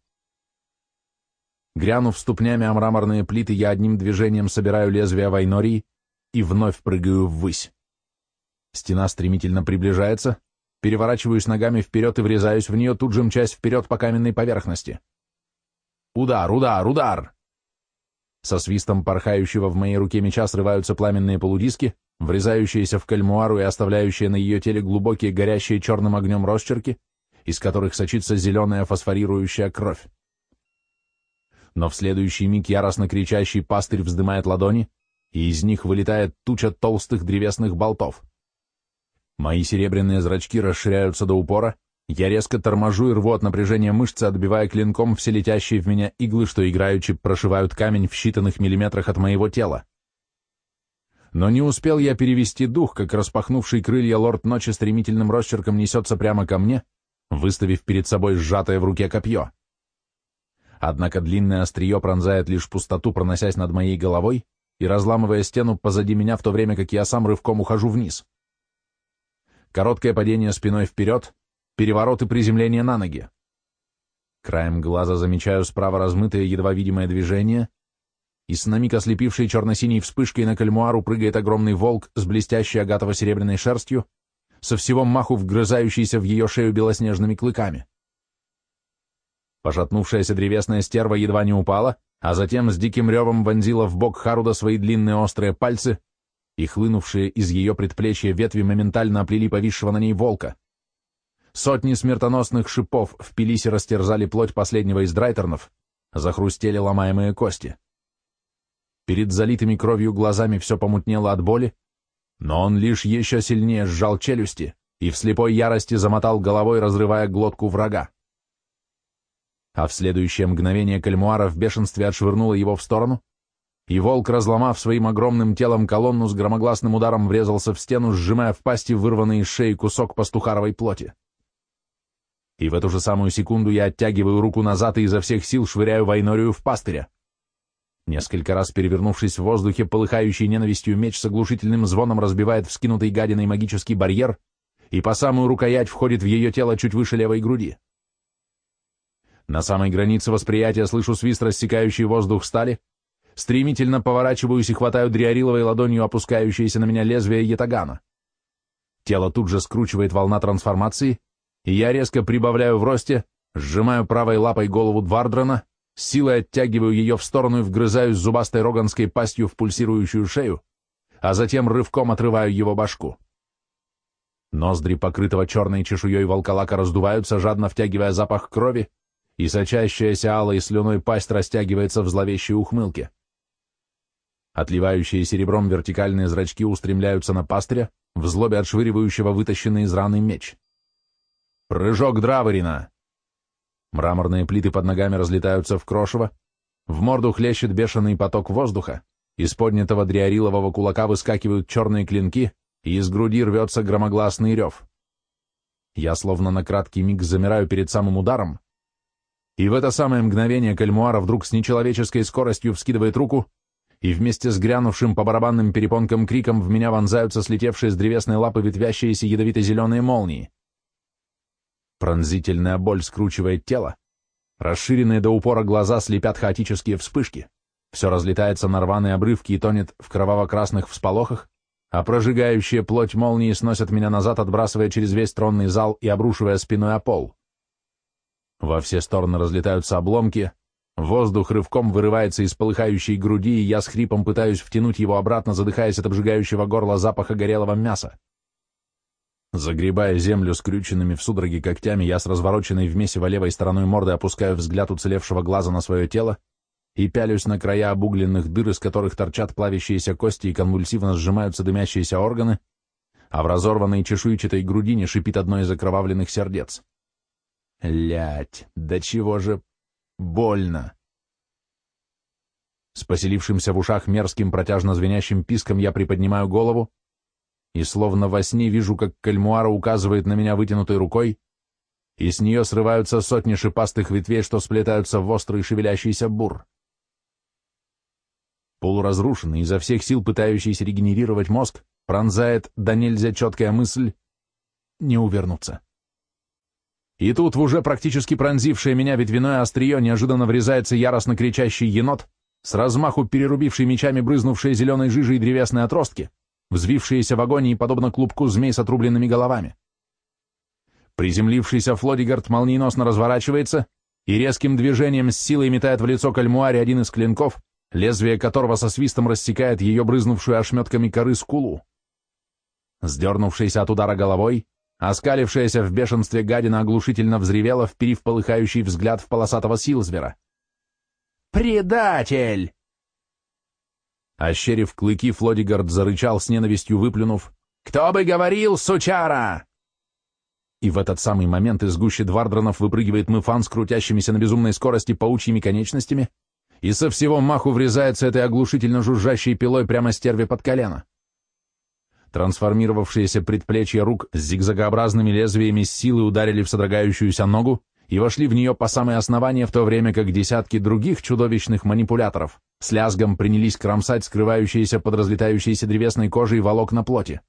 Грянув ступнями о мраморные плиты, я одним движением собираю лезвие войнории и вновь прыгаю ввысь. Стена стремительно приближается, переворачиваюсь ногами вперед и врезаюсь в нее, тут же мчась вперед по каменной поверхности. Удар, удар, удар! Со свистом порхающего в моей руке меча срываются пламенные полудиски, врезающиеся в кальмуару и оставляющие на ее теле глубокие горящие черным огнем росчерки, из которых сочится зеленая фосфорирующая кровь. Но в следующий миг яростно кричащий пастырь вздымает ладони, и из них вылетает туча толстых древесных болтов. Мои серебряные зрачки расширяются до упора, я резко торможу и рву от напряжения мышцы, отбивая клинком все летящие в меня иглы, что играючи прошивают камень в считанных миллиметрах от моего тела. Но не успел я перевести дух, как распахнувший крылья лорд ночи стремительным росчерком несется прямо ко мне, выставив перед собой сжатое в руке копье. Однако длинное острие пронзает лишь пустоту, проносясь над моей головой и разламывая стену позади меня, в то время как я сам рывком ухожу вниз. Короткое падение спиной вперед, переворот и приземление на ноги. Краем глаза замечаю справа размытое едва видимое движение, и с на миг ослепившей черно-синей вспышкой на кальмуару прыгает огромный волк с блестящей агатово-серебряной шерстью, со всего маху вгрызающийся в ее шею белоснежными клыками. Пошатнувшаяся древесная стерва едва не упала, а затем с диким ревом вонзила в бок Харуда свои длинные острые пальцы, и хлынувшие из ее предплечья ветви моментально оплели повисшего на ней волка. Сотни смертоносных шипов впились и растерзали плоть последнего из драйтернов, захрустели ломаемые кости. Перед залитыми кровью глазами все помутнело от боли, но он лишь еще сильнее сжал челюсти и в слепой ярости замотал головой, разрывая глотку врага а в следующее мгновение кальмуара в бешенстве отшвырнула его в сторону, и волк, разломав своим огромным телом колонну, с громогласным ударом врезался в стену, сжимая в пасти вырванный из шеи кусок пастухаровой плоти. И в эту же самую секунду я оттягиваю руку назад и изо всех сил швыряю Вайнорию в пастыря. Несколько раз перевернувшись в воздухе, полыхающий ненавистью меч с оглушительным звоном разбивает вскинутый гадиной магический барьер, и по самую рукоять входит в ее тело чуть выше левой груди. На самой границе восприятия слышу свист рассекающий воздух стали, стремительно поворачиваюсь и хватаю дриариловой ладонью опускающееся на меня лезвие ятагана. Тело тут же скручивает волна трансформации, и я резко прибавляю в росте, сжимаю правой лапой голову Двардрана, силой оттягиваю ее в сторону и вгрызаюсь зубастой роганской пастью в пульсирующую шею, а затем рывком отрываю его башку. Ноздри, покрытого черной чешуей волколака, раздуваются, жадно втягивая запах крови, и сочащаяся алой слюной пасть растягивается в зловещей ухмылке. Отливающие серебром вертикальные зрачки устремляются на пастыря, в злобе отшвыривающего вытащенный из раны меч. Прыжок Драверина! Мраморные плиты под ногами разлетаются в крошево, в морду хлещет бешеный поток воздуха, из поднятого дриарилового кулака выскакивают черные клинки, и из груди рвется громогласный рев. Я словно на краткий миг замираю перед самым ударом, и в это самое мгновение Кальмуара вдруг с нечеловеческой скоростью вскидывает руку, и вместе с грянувшим по барабанным перепонкам криком в меня вонзаются слетевшие с древесной лапы ветвящиеся ядовито-зеленые молнии. Пронзительная боль скручивает тело, расширенные до упора глаза слепят хаотические вспышки, все разлетается на рваные обрывки и тонет в кроваво-красных всполохах, а прожигающие плоть молнии сносят меня назад, отбрасывая через весь тронный зал и обрушивая спиной о пол. Во все стороны разлетаются обломки, воздух рывком вырывается из полыхающей груди, и я с хрипом пытаюсь втянуть его обратно, задыхаясь от обжигающего горла запаха горелого мяса. Загребая землю скрюченными в судороге когтями, я с развороченной в месиво левой стороной морды опускаю взгляд уцелевшего глаза на свое тело и пялюсь на края обугленных дыр, из которых торчат плавящиеся кости и конвульсивно сжимаются дымящиеся органы, а в разорванной чешуйчатой грудине шипит одно из окровавленных сердец. Лять, да чего же больно. С поселившимся в ушах мерзким протяжно звенящим писком я приподнимаю голову и словно во сне вижу, как кальмуара указывает на меня вытянутой рукой, и с нее срываются сотни шипастых ветвей, что сплетаются в острый шевелящийся бур. Полуразрушенный, изо всех сил пытающийся регенерировать мозг, пронзает да нельзя четкая мысль не увернуться. И тут в уже практически пронзившее меня ветвяное острие неожиданно врезается яростно кричащий енот, с размаху перерубивший мечами брызнувшие зеленой жижей древесные отростки, взвившиеся в агонии подобно клубку змей с отрубленными головами. Приземлившийся Флодигард молниеносно разворачивается и резким движением с силой метает в лицо кальмуаре один из клинков, лезвие которого со свистом рассекает ее брызнувшую ошметками коры скулу. Сдернувшийся от удара головой, Оскалившаяся в бешенстве гадина оглушительно взревела, вперив полыхающий взгляд в полосатого Силзвера. «Предатель!» Ощерив клыки, Флодигард зарычал с ненавистью, выплюнув «Кто бы говорил, сучара!» И в этот самый момент из гущи Двардранов выпрыгивает Мыфан с крутящимися на безумной скорости паучьими конечностями и со всего маху врезается этой оглушительно жужжащей пилой прямо стерве под колено. Трансформировавшиеся предплечья рук с зигзагообразными лезвиями силы ударили в содрогающуюся ногу и вошли в нее по самое основание, в то время как десятки других чудовищных манипуляторов с лязгом принялись кромсать скрывающиеся под разлетающейся древесной кожей волокна плоти.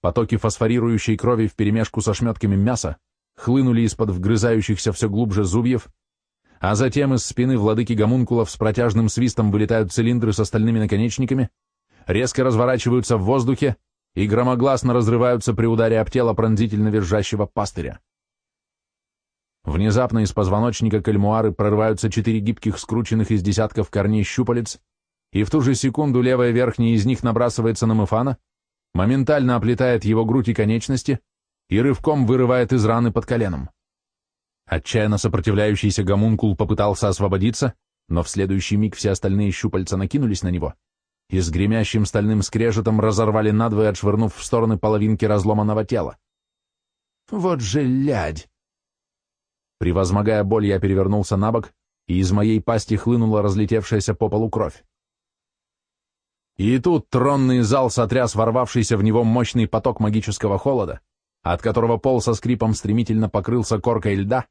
Потоки фосфорирующей крови вперемешку со шметками мяса хлынули из-под вгрызающихся все глубже зубьев, а затем из спины владыки гомункулов с протяжным свистом вылетают цилиндры с остальными наконечниками, резко разворачиваются в воздухе и громогласно разрываются при ударе об тело пронзительно визжащего пастыря. Внезапно из позвоночника кальмуары прорываются четыре гибких, скрученных из десятков корней щупалец, и в ту же секунду левая верхняя из них набрасывается на Мефана, моментально оплетает его грудь и конечности и рывком вырывает из раны под коленом. Отчаянно сопротивляющийся гомункул попытался освободиться, но в следующий миг все остальные щупальца накинулись на него и с гремящим стальным скрежетом разорвали надвое, отшвырнув в стороны половинки разломанного тела. Вот же лядь! Превозмогая боль, я перевернулся на бок, и из моей пасти хлынула разлетевшаяся по полу кровь. И тут тронный зал сотряс ворвавшийся в него мощный поток магического холода, от которого пол со скрипом стремительно покрылся коркой льда,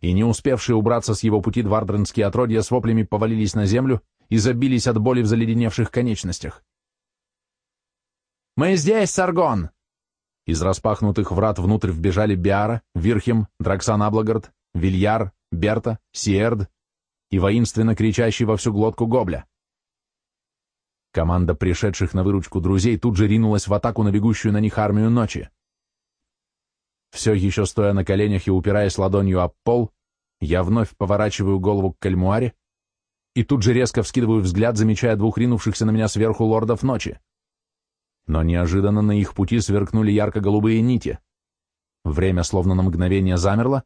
и не успевшие убраться с его пути двардренские отродья с воплями повалились на землю и забились от боли в заледеневших конечностях. «Мы здесь, Саргон!» Из распахнутых врат внутрь вбежали Биара, Вирхем, Драксан Аблагард, Вильяр, Берта, Сиерд и воинственно кричащий во всю глотку Гобля. Команда пришедших на выручку друзей тут же ринулась в атаку на бегущую на них армию ночи. Все еще стоя на коленях и упираясь ладонью об пол, я вновь поворачиваю голову к кальмуаре и тут же резко вскидываю взгляд, замечая двух ринувшихся на меня сверху лордов ночи. Но неожиданно на их пути сверкнули ярко-голубые нити. Время словно на мгновение замерло,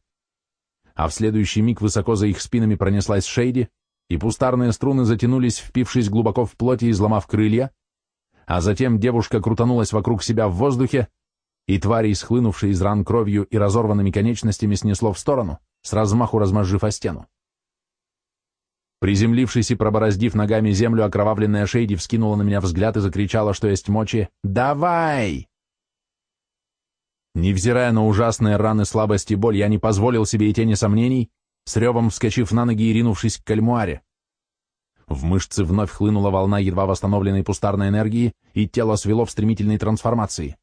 а в следующий миг высоко за их спинами пронеслась Шейди, и пустарные струны затянулись, впившись глубоко в плоть и изломав крылья, а затем девушка крутанулась вокруг себя в воздухе, и твари, исхлынувшие из ран кровью и разорванными конечностями, снесло в сторону, с размаху размозжив о стену. Приземлившись и пробороздив ногами землю, окровавленная Шейди вскинула на меня взгляд и закричала, что есть мочи «Давай!». Невзирая на ужасные раны, слабость и боль, я не позволил себе и тени сомнений, с ревом вскочив на ноги и ринувшись к кальмуаре. В мышцы вновь хлынула волна едва восстановленной пустарной энергии, и тело свело в стремительной трансформации.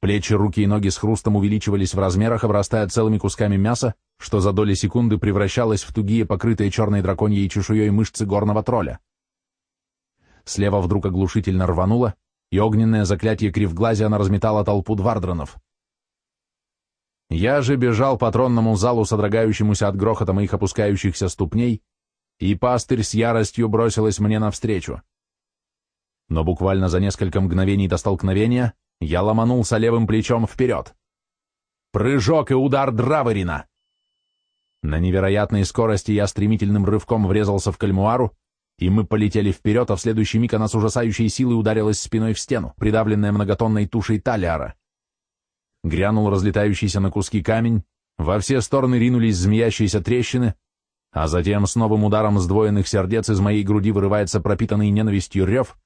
Плечи, руки и ноги с хрустом увеличивались в размерах, обрастая целыми кусками мяса, что за доли секунды превращалось в тугие, покрытые черной драконьей чешуей мышцы горного тролля. Слева вдруг оглушительно рвануло, и огненное заклятие кривглазия разметало толпу двардронов. Я же бежал по тронному залу, содрогающемуся от грохота моих опускающихся ступней, и пастырь с яростью бросилась мне навстречу. Но буквально за несколько мгновений до столкновения я ломанулся левым плечом вперед. Прыжок и удар Драверина! На невероятной скорости я стремительным рывком врезался в кальмуару, и мы полетели вперед, а в следующий миг она с ужасающей силой ударилась спиной в стену, придавленная многотонной тушей талиара. Грянул разлетающийся на куски камень, во все стороны ринулись змеящиеся трещины, а затем с новым ударом сдвоенных сердец из моей груди вырывается пропитанный ненавистью рев,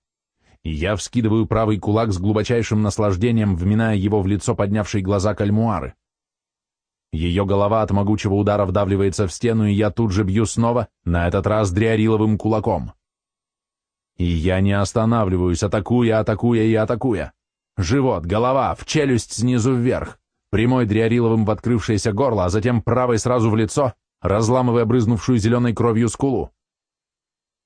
я вскидываю правый кулак с глубочайшим наслаждением, вминая его в лицо поднявшей глаза кальмуары. Ее голова от могучего удара вдавливается в стену, и я тут же бью снова, на этот раз дриариловым кулаком. И я не останавливаюсь, атакуя, атакуя и атакуя. Живот, голова, в челюсть снизу вверх, прямой дриариловым в открывшееся горло, а затем правой сразу в лицо, разламывая брызнувшую зеленой кровью скулу.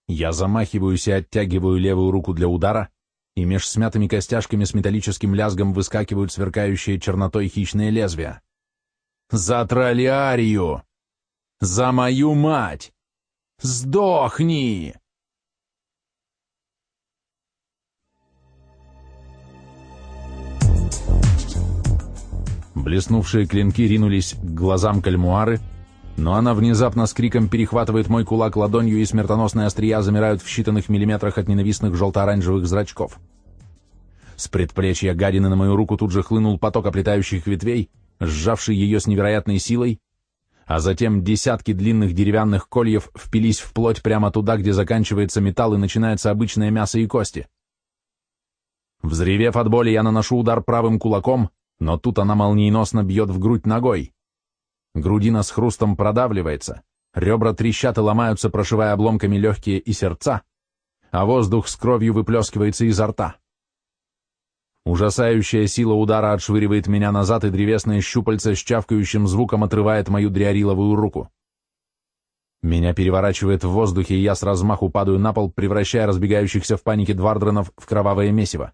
Я замахиваюсь и оттягиваю левую руку для удара, и меж смятыми костяшками с металлическим лязгом выскакивают сверкающие чернотой хищные лезвия. За троллиарию! За мою мать! Сдохни! Блеснувшие клинки ринулись к глазам кальмуары, но она внезапно с криком перехватывает мой кулак ладонью, и смертоносные острия замирают в считанных миллиметрах от ненавистных желто-оранжевых зрачков. С предплечья гадины на мою руку тут же хлынул поток оплетающих ветвей, сжавший ее с невероятной силой, а затем десятки длинных деревянных кольев впились в плоть прямо туда, где заканчивается металл и начинается обычное мясо и кости. Взревев от боли, я наношу удар правым кулаком, но тут она молниеносно бьет в грудь ногой. Грудина с хрустом продавливается, ребра трещат и ломаются, прошивая обломками легкие и сердца, а воздух с кровью выплескивается изо рта. Ужасающая сила удара отшвыривает меня назад, и древесное щупальце с чавкающим звуком отрывает мою дриариловую руку. Меня переворачивает в воздухе, и я с размаху падаю на пол, превращая разбегающихся в панике двардронов в кровавое месиво.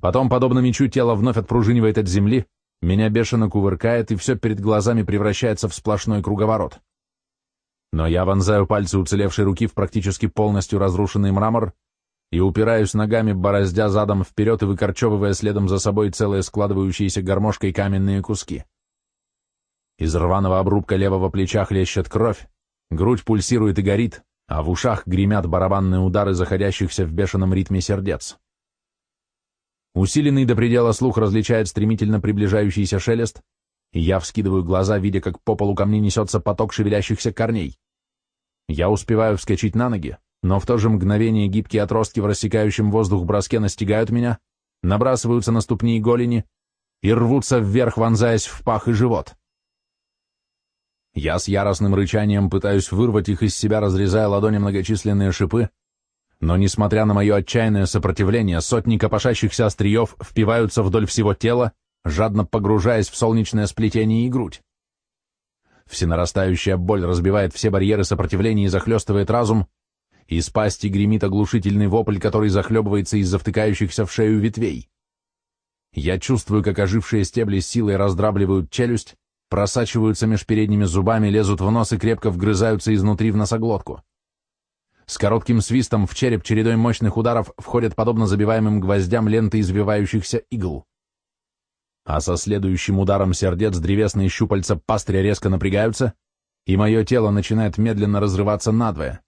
Потом, подобно мечу, тело вновь отпружинивает от земли, меня бешено кувыркает, и все перед глазами превращается в сплошной круговорот. Но я вонзаю пальцы уцелевшей руки в практически полностью разрушенный мрамор и упираюсь ногами, бороздя задом вперед и выкорчевывая следом за собой целые складывающиеся гармошкой каменные куски. Из рваного обрубка левого плеча хлещет кровь, грудь пульсирует и горит, а в ушах гремят барабанные удары заходящихся в бешеном ритме сердец. Усиленный до предела слух различает стремительно приближающийся шелест, и я вскидываю глаза, видя, как по полу ко мне несется поток шевелящихся корней. Я успеваю вскочить на ноги, но в то же мгновение гибкие отростки в рассекающем воздух броске настигают меня, набрасываются на ступни и голени и рвутся вверх, вонзаясь в пах и живот. Я с яростным рычанием пытаюсь вырвать их из себя, разрезая ладони многочисленные шипы, но, несмотря на мое отчаянное сопротивление, сотни копошащихся остриев впиваются вдоль всего тела, жадно погружаясь в солнечное сплетение и грудь. Всенарастающая боль разбивает все барьеры сопротивления и захлестывает разум, из пасти гремит оглушительный вопль, который захлебывается из-за втыкающихся в шею ветвей. Я чувствую, как ожившие стебли силой раздрабливают челюсть, просачиваются меж передними зубами, лезут в нос и крепко вгрызаются изнутри в носоглотку. С коротким свистом в череп чередой мощных ударов входят подобно забиваемым гвоздям ленты извивающихся игл. А со следующим ударом сердец древесные щупальца пастря резко напрягаются, и мое тело начинает медленно разрываться надвое.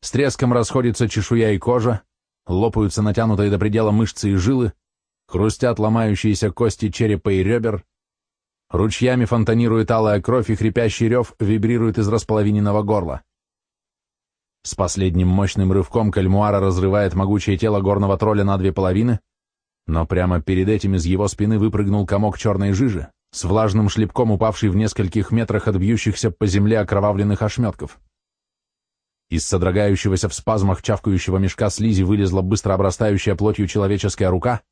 С треском расходится чешуя и кожа, лопаются натянутые до предела мышцы и жилы, хрустят ломающиеся кости черепа и ребер, Ручьями фонтанирует алая кровь, и хрипящий рев вибрирует из располовиненного горла. С последним мощным рывком кальмуара разрывает могучее тело горного тролля на две половины, но прямо перед этим из его спины выпрыгнул комок черной жижи, с влажным шлепком упавший в нескольких метрах от бьющихся по земле окровавленных ошметков. Из содрогающегося в спазмах чавкающего мешка слизи вылезла быстро обрастающая плотью человеческая рука,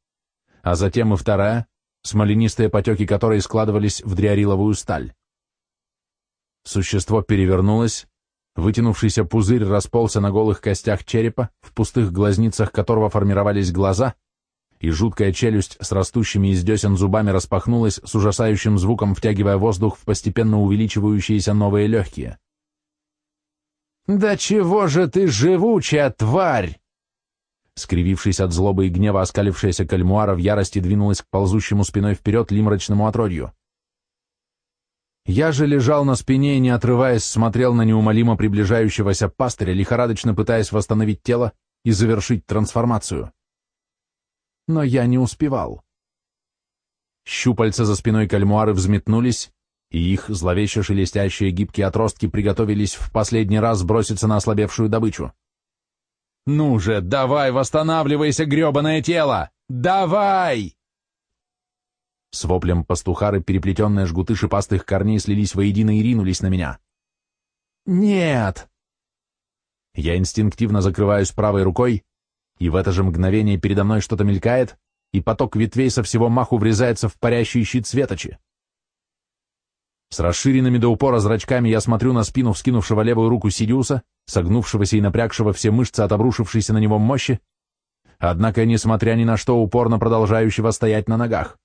а затем и вторая, смоленистые потеки которой складывались в дриариловую сталь. Существо перевернулось, вытянувшийся пузырь расползся на голых костях черепа, в пустых глазницах которого формировались глаза, и жуткая челюсть с растущими из десен зубами распахнулась с ужасающим звуком, втягивая воздух в постепенно увеличивающиеся новые легкие. «Да чего же ты живучая, тварь!» Скривившись от злобы и гнева, оскалившаяся кальмуара в ярости двинулась к ползущему спиной вперед лимрачному отродью. Я же лежал на спине и, не отрываясь, смотрел на неумолимо приближающегося пастыря, лихорадочно пытаясь восстановить тело и завершить трансформацию. Но я не успевал. Щупальца за спиной кальмуары взметнулись, и их зловеще шелестящие гибкие отростки приготовились в последний раз броситься на ослабевшую добычу. «Ну же, давай, восстанавливайся, гребаное тело! Давай!» С воплем пастухары переплетенные жгуты шипастых корней слились воедино и ринулись на меня. «Нет!» Я инстинктивно закрываюсь правой рукой, и в это же мгновение передо мной что-то мелькает, и поток ветвей со всего маху врезается в парящий щит светочи. С расширенными до упора зрачками я смотрю на спину вскинувшего левую руку Сидиуса, согнувшегося и напрягшего все мышцы от обрушившейся на него мощи, однако, несмотря ни на что, упорно продолжающего стоять на ногах.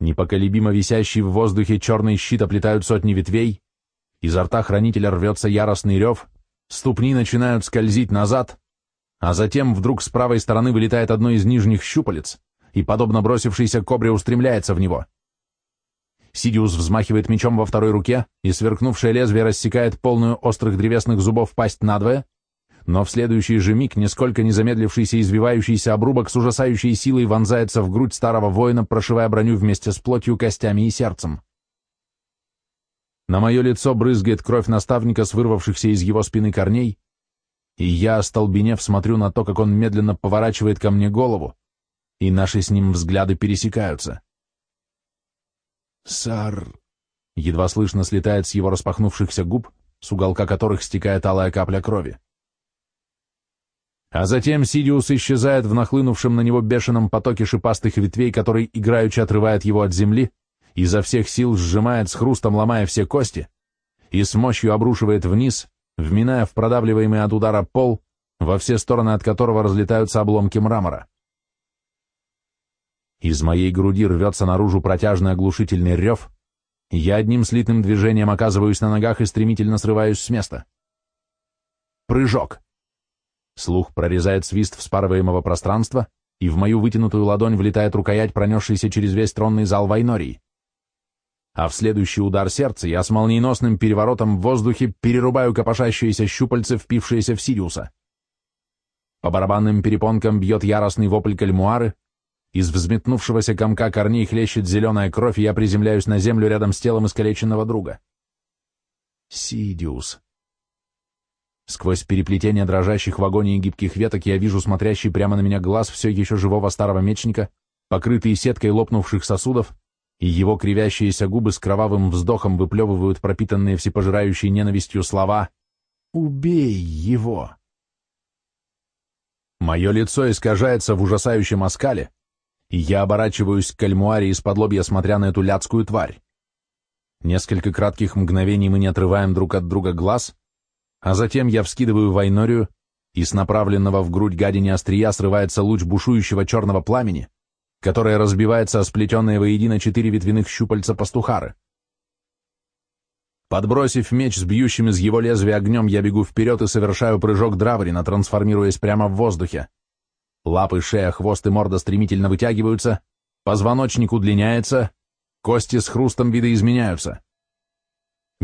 Непоколебимо висящий в воздухе черный щит оплетают сотни ветвей, изо рта хранителя рвется яростный рев, ступни начинают скользить назад, а затем вдруг с правой стороны вылетает одно из нижних щупалец и, подобно бросившейся кобре, устремляется в него. Сидиус взмахивает мечом во второй руке, и сверкнувшее лезвие рассекает полную острых древесных зубов пасть надвое, но в следующий же миг нисколько не замедлившийся извивающийся обрубок с ужасающей силой вонзается в грудь старого воина, прошивая броню вместе с плотью, костями и сердцем. На мое лицо брызгает кровь наставника с вырвавшихся из его спины корней, и я, остолбенев, смотрю на то, как он медленно поворачивает ко мне голову, и наши с ним взгляды пересекаются. «Сар...» Едва слышно слетает с его распахнувшихся губ, с уголка которых стекает алая капля крови. А затем Сидиус исчезает в нахлынувшем на него бешеном потоке шипастых ветвей, который играючи отрывает его от земли, изо всех сил сжимает с хрустом, ломая все кости, и с мощью обрушивает вниз, вминая в продавливаемый от удара пол, во все стороны от которого разлетаются обломки мрамора. Из моей груди рвется наружу протяжный оглушительный рев, я одним слитным движением оказываюсь на ногах и стремительно срываюсь с места. Прыжок. Слух прорезает свист вспарываемого пространства, и в мою вытянутую ладонь влетает рукоять, пронесшийся через весь тронный зал Вайнории. А в следующий удар сердца я с молниеносным переворотом в воздухе перерубаю копошащиеся щупальца, впившиеся в Сириуса. По барабанным перепонкам бьет яростный вопль кальмуары, из взметнувшегося комка корней хлещет зеленая кровь, и я приземляюсь на землю рядом с телом искалеченного друга. Сидиус. Сквозь переплетение дрожащих в агонии гибких веток я вижу смотрящий прямо на меня глаз все еще живого старого мечника, покрытый сеткой лопнувших сосудов, и его кривящиеся губы с кровавым вздохом выплевывают пропитанные всепожирающей ненавистью слова «Убей его!». Мое лицо искажается в ужасающем оскале, и я оборачиваюсь к кальмуаре из-под лобья, смотря на эту лядскую тварь. Несколько кратких мгновений мы не отрываем друг от друга глаз, а затем я вскидываю войнорию, и с направленного в грудь гадине острия срывается луч бушующего черного пламени, которое разбивается о сплетенные воедино четыре ветвяных щупальца пастухары. Подбросив меч с бьющим из его лезвия огнем, я бегу вперед и совершаю прыжок Драврина, трансформируясь прямо в воздухе. Лапы, шея, хвост и морда стремительно вытягиваются, позвоночник удлиняется, кости с хрустом видоизменяются.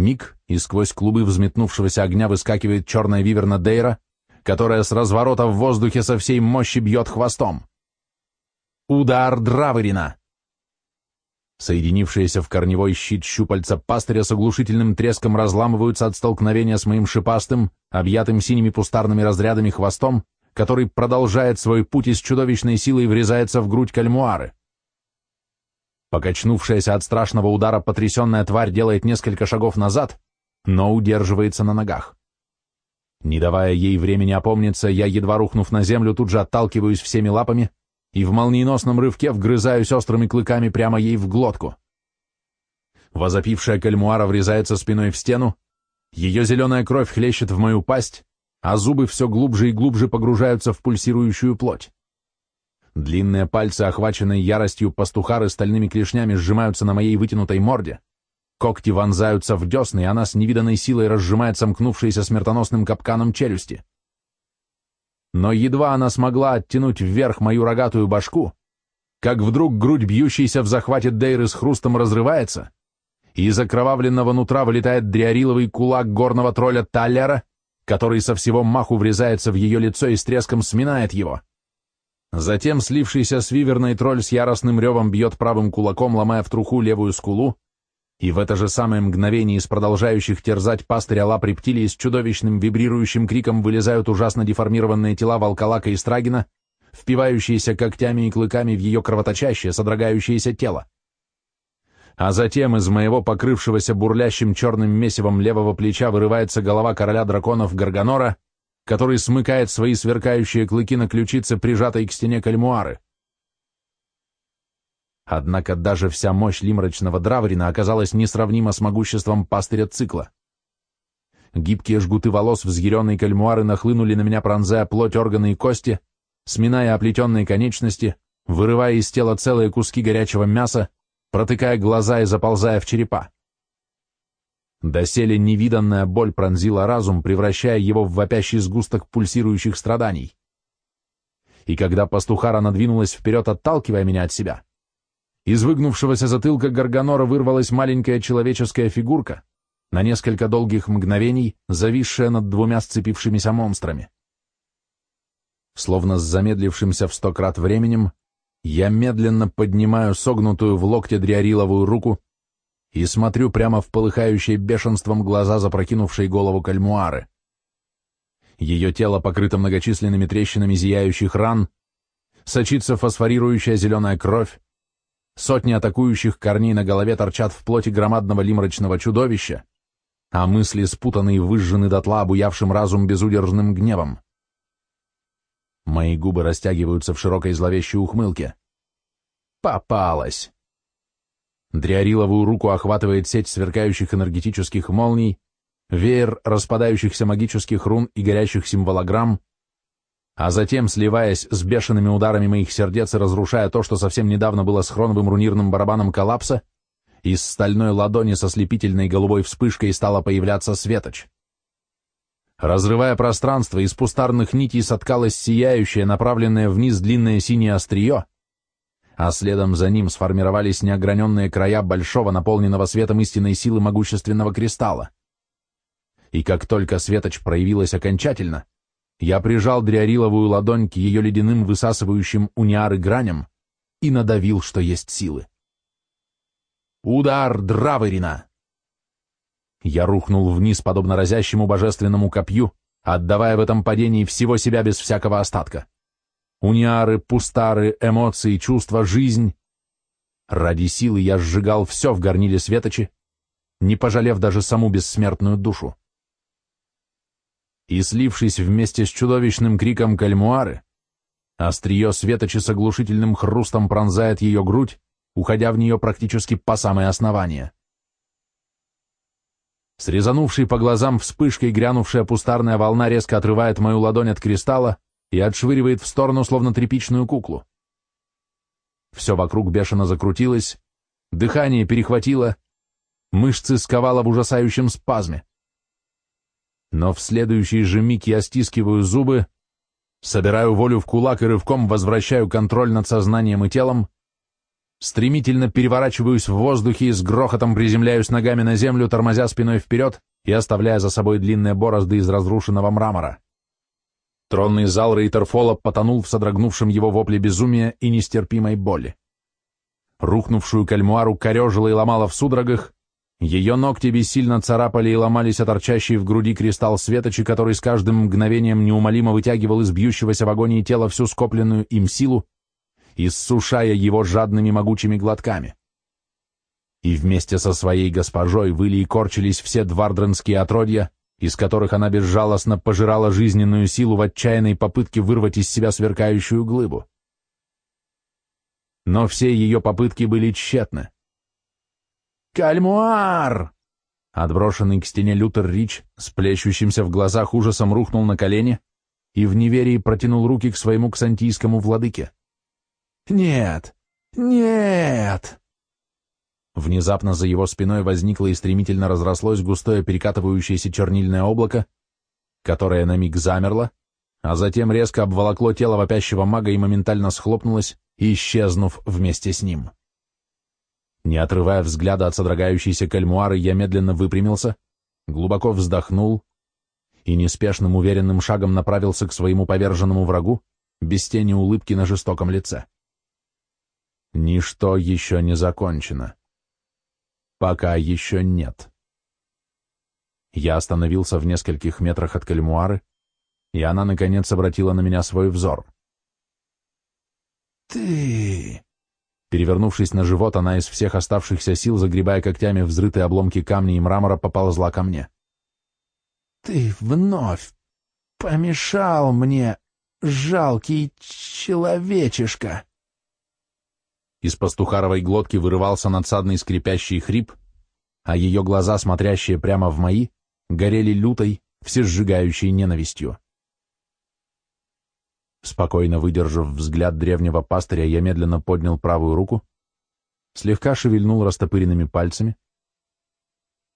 Миг, и сквозь клубы взметнувшегося огня выскакивает черная виверна Дейра, которая с разворота в воздухе со всей мощи бьет хвостом. Удар Драверина! Соединившиеся в корневой щит щупальца пастыря с оглушительным треском разламываются от столкновения с моим шипастым, объятым синими пустарными разрядами хвостом, который продолжает свой путь и с чудовищной силой врезается в грудь кальмуары. Покачнувшаяся от страшного удара потрясенная тварь делает несколько шагов назад, но удерживается на ногах. Не давая ей времени опомниться, я, едва рухнув на землю, тут же отталкиваюсь всеми лапами и в молниеносном рывке вгрызаюсь острыми клыками прямо ей в глотку. Возопившая кальмуара врезается спиной в стену, ее зеленая кровь хлещет в мою пасть, а зубы все глубже и глубже погружаются в пульсирующую плоть. Длинные пальцы, охваченные яростью пастухары стальными клешнями, сжимаются на моей вытянутой морде. Когти вонзаются в десны, и она с невиданной силой разжимает сомкнувшиеся смертоносным капканом челюсти. Но едва она смогла оттянуть вверх мою рогатую башку, как вдруг грудь бьющейся в захвате Дейры с хрустом разрывается, и из окровавленного нутра вылетает дриариловый кулак горного тролля Таллера, который со всего маху врезается в ее лицо и с треском сминает его. Затем слившийся с виверной тролль с яростным ревом бьет правым кулаком, ломая в труху левую скулу, и в это же самое мгновение из продолжающих терзать пастыря лап рептилий с чудовищным вибрирующим криком вылезают ужасно деформированные тела волколака и страгина, впивающиеся когтями и клыками в ее кровоточащее, содрогающееся тело. А затем из моего покрывшегося бурлящим черным месивом левого плеча вырывается голова короля драконов Гарганора, который смыкает свои сверкающие клыки на ключице, прижатой к стене кальмуары. Однако даже вся мощь лимрачного Драврина оказалась несравнима с могуществом пастыря цикла. Гибкие жгуты волос взъяренной кальмуары нахлынули на меня, пронзая плоть, органы и кости, сминая оплетенные конечности, вырывая из тела целые куски горячего мяса, протыкая глаза и заползая в черепа. Доселе невиданная боль пронзила разум, превращая его в вопящий сгусток пульсирующих страданий. И когда пастухара надвинулась вперед, отталкивая меня от себя, из выгнувшегося затылка Гарганора вырвалась маленькая человеческая фигурка, на несколько долгих мгновений зависшая над двумя сцепившимися монстрами. Словно с замедлившимся в сто крат временем, я медленно поднимаю согнутую в локте дриариловую руку и смотрю прямо в полыхающие бешенством глаза запрокинувшей голову кальмуары. Ее тело покрыто многочисленными трещинами зияющих ран, сочится фосфорирующая зеленая кровь, сотни атакующих корней на голове торчат в плоти громадного лимрачного чудовища, а мысли спутаны и выжжены дотла обуявшим разум безудержным гневом. Мои губы растягиваются в широкой зловещей ухмылке. Попалась! Дриариловую руку охватывает сеть сверкающих энергетических молний, веер распадающихся магических рун и горящих символограмм, а затем, сливаясь с бешеными ударами моих сердец и разрушая то, что совсем недавно было схроновым рунирным барабаном коллапса, из стальной ладони со слепительной голубой вспышкой стала появляться светоч. Разрывая пространство, из пустарных нитей соткалось сияющее, направленное вниз длинное синее острие, а следом за ним сформировались неограненные края большого, наполненного светом истинной силы могущественного кристалла. И как только светоч проявилась окончательно, я прижал дриариловую ладонь к ее ледяным высасывающим униары граням и надавил, что есть силы. Удар Драверина! Я рухнул вниз, подобно разящему божественному копью, отдавая в этом падении всего себя без всякого остатка. Униары, пустары, эмоции, чувства, жизнь. Ради силы я сжигал все в горниле светочи, не пожалев даже саму бессмертную душу. И слившись вместе с чудовищным криком кальмуары, острие светочи с оглушительным хрустом пронзает ее грудь, уходя в нее практически по самое основание. Срезанувший по глазам вспышкой грянувшая пустарная волна резко отрывает мою ладонь от кристалла и отшвыривает в сторону, словно тряпичную куклу. Все вокруг бешено закрутилось, дыхание перехватило, мышцы сковало в ужасающем спазме. Но в следующий же миг я стискиваю зубы, собираю волю в кулак и рывком возвращаю контроль над сознанием и телом, Стремительно переворачиваюсь в воздухе и с грохотом приземляюсь ногами на землю, тормозя спиной вперед и оставляя за собой длинные борозды из разрушенного мрамора. Тронный зал Рейтерфола потонул в содрогнувшем его вопле безумия и нестерпимой боли. Рухнувшую кальмуару корежила и ломала в судорогах, ее ногти бессильно царапали и ломались о торчащий в груди кристалл светочи, который с каждым мгновением неумолимо вытягивал из бьющегося в агонии тела всю скопленную им силу, иссушая его жадными могучими глотками. И вместе со своей госпожой выли и корчились все двардренские отродья, из которых она безжалостно пожирала жизненную силу в отчаянной попытке вырвать из себя сверкающую глыбу. Но все ее попытки были тщетны. «Кальмуар!» Отброшенный к стене Лютер Рич с плещущимся в глазах ужасом рухнул на колени и в неверии протянул руки к своему ксантийскому владыке. «Нет! Нет!» Внезапно за его спиной возникло и стремительно разрослось густое перекатывающееся чернильное облако, которое на миг замерло, а затем резко обволокло тело вопящего мага и моментально схлопнулось, исчезнув вместе с ним. Не отрывая взгляда от содрогающейся кальмуары, я медленно выпрямился, глубоко вздохнул и неспешным уверенным шагом направился к своему поверженному врагу, без тени улыбки на жестоком лице. Ничто еще не закончено. Пока еще нет. Я остановился в нескольких метрах от кальмуары, и она, наконец, обратила на меня свой взор. «Ты...» Перевернувшись на живот, она из всех оставшихся сил, загребая когтями взрытые обломки камня и мрамора, поползла ко мне. «Ты вновь помешал мне, жалкий человечишка!» Из пастухаровой глотки вырывался надсадный скрипящий хрип, а ее глаза, смотрящие прямо в мои, горели лютой, всесжигающей ненавистью. Спокойно выдержав взгляд древнего пастыря, я медленно поднял правую руку, слегка шевельнул растопыренными пальцами,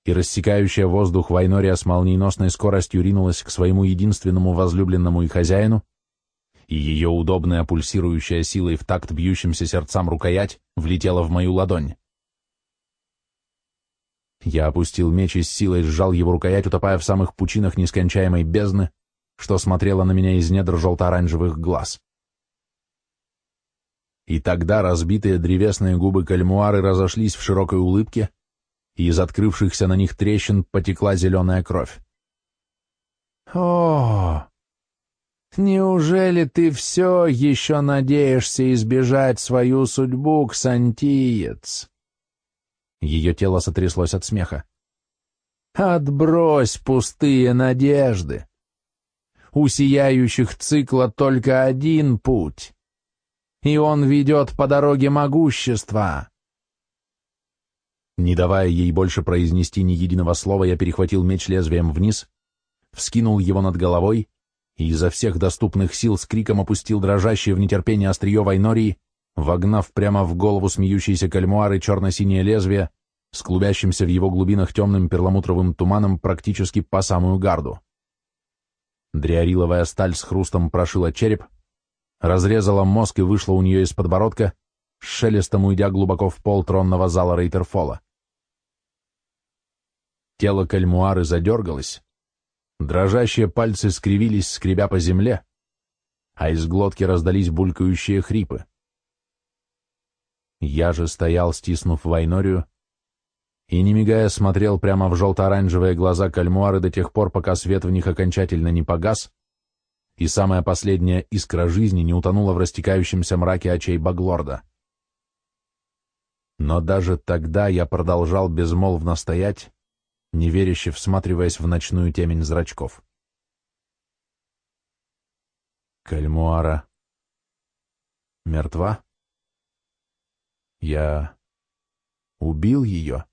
и рассекающая воздух Вайнория с молниеносной скоростью ринулась к своему единственному возлюбленному и хозяину, и ее удобная пульсирующая силой в такт бьющимся сердцам рукоять влетела в мою ладонь. Я опустил меч и с силой сжал его рукоять, утопая в самых пучинах нескончаемой бездны, что смотрела на меня из недр желто-оранжевых глаз. И тогда разбитые древесные губы кальмуары разошлись в широкой улыбке, и из открывшихся на них трещин потекла зеленая кровь. «О, Неужели ты все еще надеешься избежать свою судьбу, Ксантиец? Ее тело сотряслось от смеха. Отбрось пустые надежды. У сияющих цикла только один путь, и он ведет по дороге могущества. Не давая ей больше произнести ни единого слова, я перехватил меч лезвием вниз, вскинул его над головой и изо всех доступных сил с криком опустил дрожащее в нетерпении острие Вайнории, вогнав прямо в голову смеющейся кальмуары черно-синее лезвие, с клубящимся в его глубинах темным перламутровым туманом практически по самую гарду. Дриариловая сталь с хрустом прошила череп, разрезала мозг и вышла у нее из подбородка, шелестом уйдя глубоко в пол тронного зала Рейтерфола. Тело кальмуары задергалось, дрожащие пальцы скривились, скребя по земле, а из глотки раздались булькающие хрипы. Я же стоял, стиснув Вайнорию, и, не мигая, смотрел прямо в желто-оранжевые глаза кальмуары до тех пор, пока свет в них окончательно не погас, и самая последняя искра жизни не утонула в растекающемся мраке очей Баглорда. Но даже тогда я продолжал безмолвно стоять, неверяще всматриваясь в ночную темень зрачков. Кальмуара мертва? Я убил ее?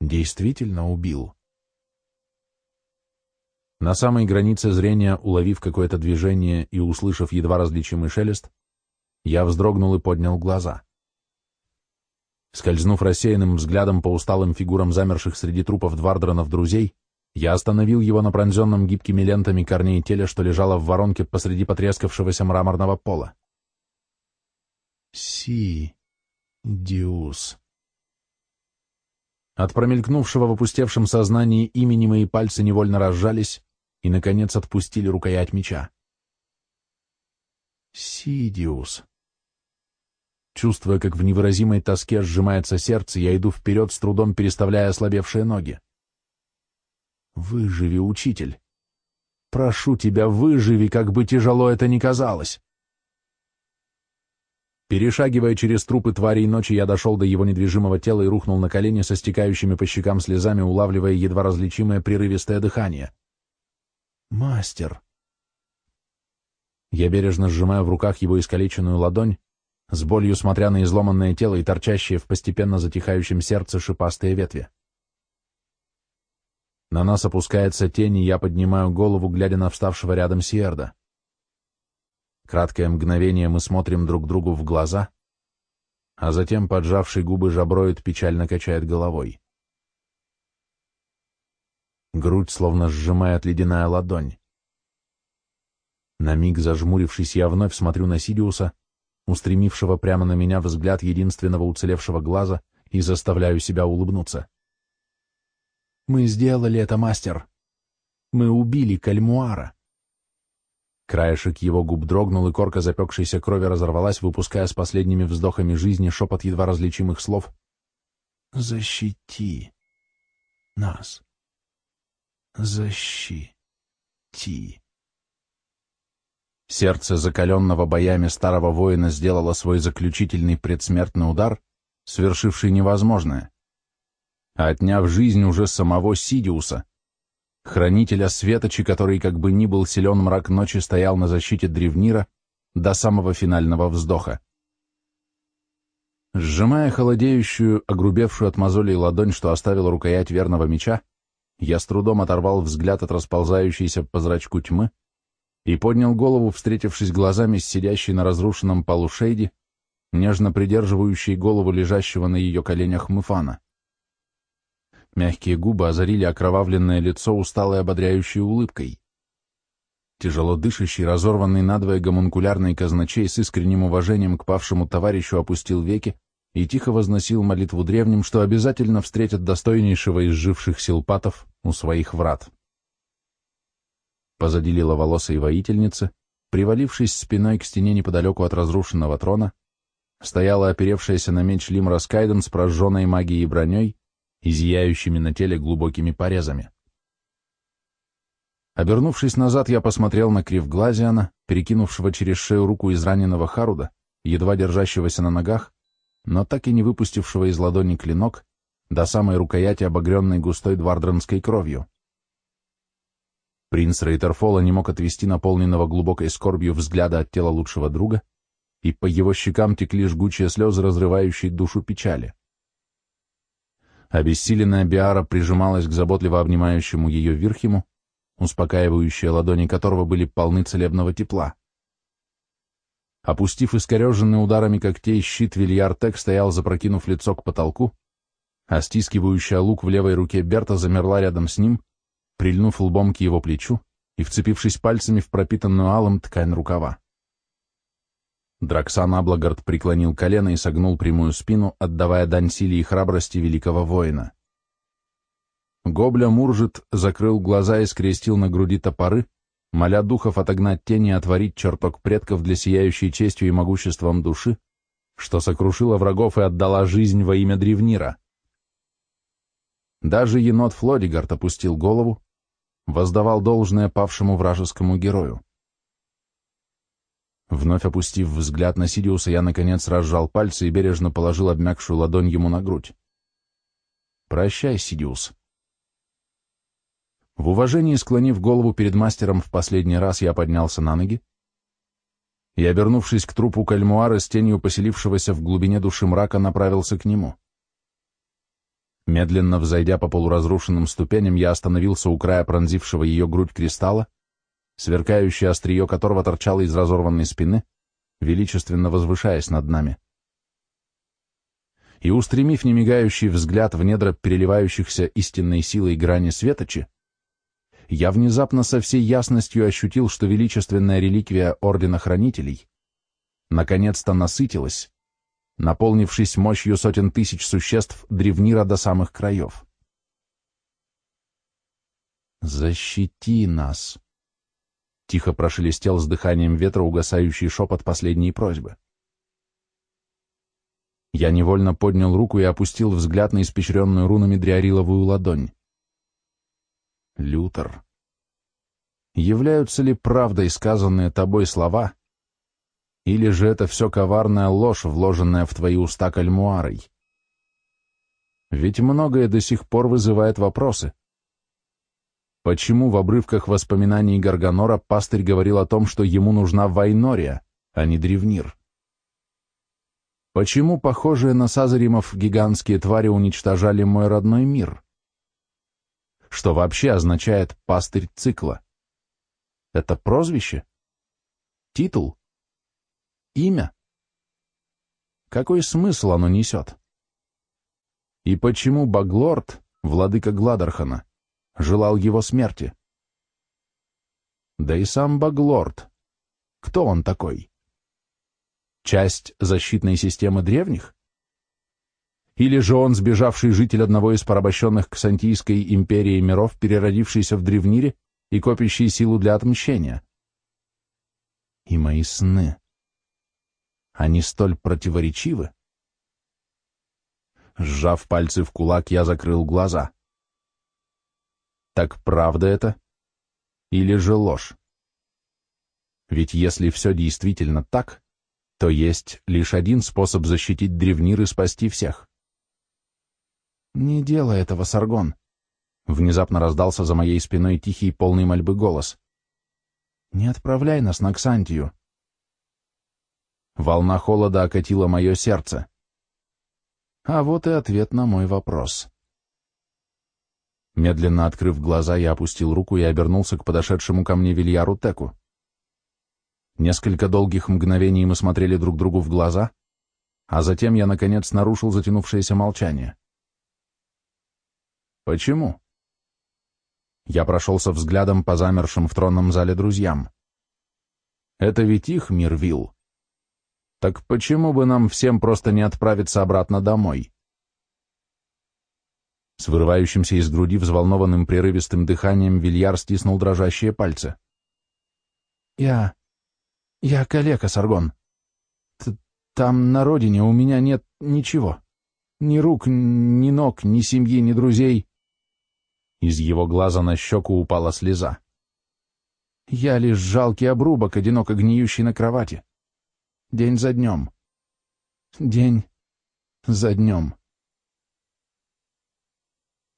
Действительно убил. На самой границе зрения, уловив какое-то движение и услышав едва различимый шелест, я вздрогнул и поднял глаза. Скользнув рассеянным взглядом по усталым фигурам замерших среди трупов Двардронов друзей, я остановил его на пронзенном гибкими лентами корней теле, что лежало в воронке посреди потрескавшегося мраморного пола. Си... Диус. От промелькнувшего в опустевшем сознании имени мои пальцы невольно разжались и, наконец, отпустили рукоять меча. Сидиус. Чувствуя, как в невыразимой тоске сжимается сердце, я иду вперед, с трудом переставляя ослабевшие ноги. Выживи, учитель. Прошу тебя, выживи, как бы тяжело это ни казалось. Перешагивая через трупы тварей ночи, я дошел до его недвижимого тела и рухнул на колени со стекающими по щекам слезами, улавливая едва различимое прерывистое дыхание. «Мастер!» Я бережно сжимаю в руках его искалеченную ладонь, с болью смотря на изломанное тело и торчащие в постепенно затихающем сердце шипастые ветви. На нас опускается тень, и я поднимаю голову, глядя на вставшего рядом Сиерда. Краткое мгновение мы смотрим друг другу в глаза, а затем поджавший губы жаброид печально качает головой. Грудь словно сжимает ледяная ладонь. На миг зажмурившись, я вновь смотрю на Сидиуса, устремившего прямо на меня взгляд единственного уцелевшего глаза, и заставляю себя улыбнуться. «Мы сделали это, мастер! Мы убили Кальмуара!» Краешек его губ дрогнул, и корка запекшейся крови разорвалась, выпуская с последними вздохами жизни шепот едва различимых слов. «Защити нас! Защити!» Сердце закаленного боями старого воина сделало свой заключительный предсмертный удар, свершивший невозможное. Отняв жизнь уже самого Сидиуса, хранителя светочи, который, как бы ни был силен мрак ночи, стоял на защите Древнира до самого финального вздоха. Сжимая холодеющую, огрубевшую от мозолей ладонь, что оставила рукоять верного меча, я с трудом оторвал взгляд от расползающейся по зрачку тьмы, и поднял голову, встретившись глазами с сидящей на разрушенном полу Шейди, нежно придерживающей голову лежащего на ее коленях Муфана. Мягкие губы озарили окровавленное лицо усталой ободряющей улыбкой. Тяжело дышащий, разорванный надвое гомункулярный казначей с искренним уважением к павшему товарищу опустил веки и тихо возносил молитву древним, что обязательно встретят достойнейшего из живших силпатов у своих врат. Позади лиловолосой воительницы, привалившись спиной к стене неподалеку от разрушенного трона, стояла оперевшаяся на меч Лимра Скайден с прожженной магией броней и зияющими на теле глубокими порезами. Обернувшись назад, я посмотрел на Кривглазиана, перекинувшего через шею руку израненного Харуда, едва держащегося на ногах, но так и не выпустившего из ладони клинок до самой рукояти, обогренной густой двардранской кровью. Принц Рейтерфола не мог отвести наполненного глубокой скорбью взгляда от тела лучшего друга, и по его щекам текли жгучие слезы, разрывающие душу печали. Обессиленная Биара прижималась к заботливо обнимающему ее Вирхиму, успокаивающие ладони которого были полны целебного тепла. Опустив искореженный ударами когтей щит, Вильяртек стоял, запрокинув лицо к потолку, а стискивающая лук в левой руке Берта замерла рядом с ним, прильнув лбом к его плечу и вцепившись пальцами в пропитанную алым ткань рукава. Драксан Аблагард преклонил колено и согнул прямую спину, отдавая дань силе и храбрости великого воина. Гобля Муржит закрыл глаза и скрестил на груди топоры, моля духов отогнать тени и отворить чертог предков для сияющей честью и могуществом души, что сокрушила врагов и отдала жизнь во имя Древнира. Даже енот Флодигард опустил голову, воздавал должное павшему вражескому герою. Вновь опустив взгляд на Сидиуса, я, наконец, разжал пальцы и бережно положил обмякшую ладонь ему на грудь. «Прощай, Сидиус». В уважении склонив голову перед мастером в последний раз, я поднялся на ноги и, обернувшись к трупу кальмуара с тенью поселившегося в глубине души мрака, направился к нему. Медленно взойдя по полуразрушенным ступеням, я остановился у края пронзившего ее грудь кристалла, сверкающее острие которого торчало из разорванной спины, величественно возвышаясь над нами. И, устремив немигающий взгляд в недра переливающихся истинной силой грани светочи, я внезапно со всей ясностью ощутил, что величественная реликвия Ордена Хранителей наконец-то насытилась, наполнившись мощью сотен тысяч существ древнира до самых краев. «Защити нас!» Тихо прошелестел с дыханием ветра угасающий шепот последней просьбы. Я невольно поднял руку и опустил взгляд на испещренную рунами дриариловую ладонь. Лютер. Являются ли правдой сказанные тобой слова, или же это все коварная ложь, вложенная в твои уста кальмуарой? Ведь многое до сих пор вызывает вопросы. Почему в обрывках воспоминаний Гарганора пастырь говорил о том, что ему нужна Вайнория, а не Древнир? Почему похожие на Сазаримов гигантские твари уничтожали мой родной мир? Что вообще означает пастырь цикла? Это прозвище? Титул? Имя? Какой смысл оно несет? И почему Баглорд, владыка Гладархана, желал его смерти. Да и сам Баглорд. Кто он такой? Часть защитной системы древних? Или же он сбежавший житель одного из порабощенных Ксантийской империи миров, переродившийся в древнире и копящий силу для отмщения? И мои сны. Они столь противоречивы. Сжав пальцы в кулак, я закрыл глаза. Так правда это? Или же ложь? Ведь если все действительно так, то есть лишь один способ защитить древнир и спасти всех. «Не делай этого, Саргон!» Внезапно раздался за моей спиной тихий, полный мольбы голос. «Не отправляй нас на Ксантию!» Волна холода окатила мое сердце. А вот и ответ на мой вопрос. Медленно открыв глаза, я опустил руку и обернулся к подошедшему ко мне Вильяру Теку. Несколько долгих мгновений мы смотрели друг другу в глаза, а затем я, наконец, нарушил затянувшееся молчание. «Почему?» Я прошелся взглядом по замершим в тронном зале друзьям. «Это ведь их мир вил. Так почему бы нам всем просто не отправиться обратно домой?» С вырывающимся из груди взволнованным прерывистым дыханием Вильяр стиснул дрожащие пальцы. «Я... я калека, Саргон. Т Там, на родине, у меня нет ничего. Ни рук, ни ног, ни семьи, ни друзей». Из его глаза на щеку упала слеза. «Я лишь жалкий обрубок, одиноко гниющий на кровати. День за днем. День за днем».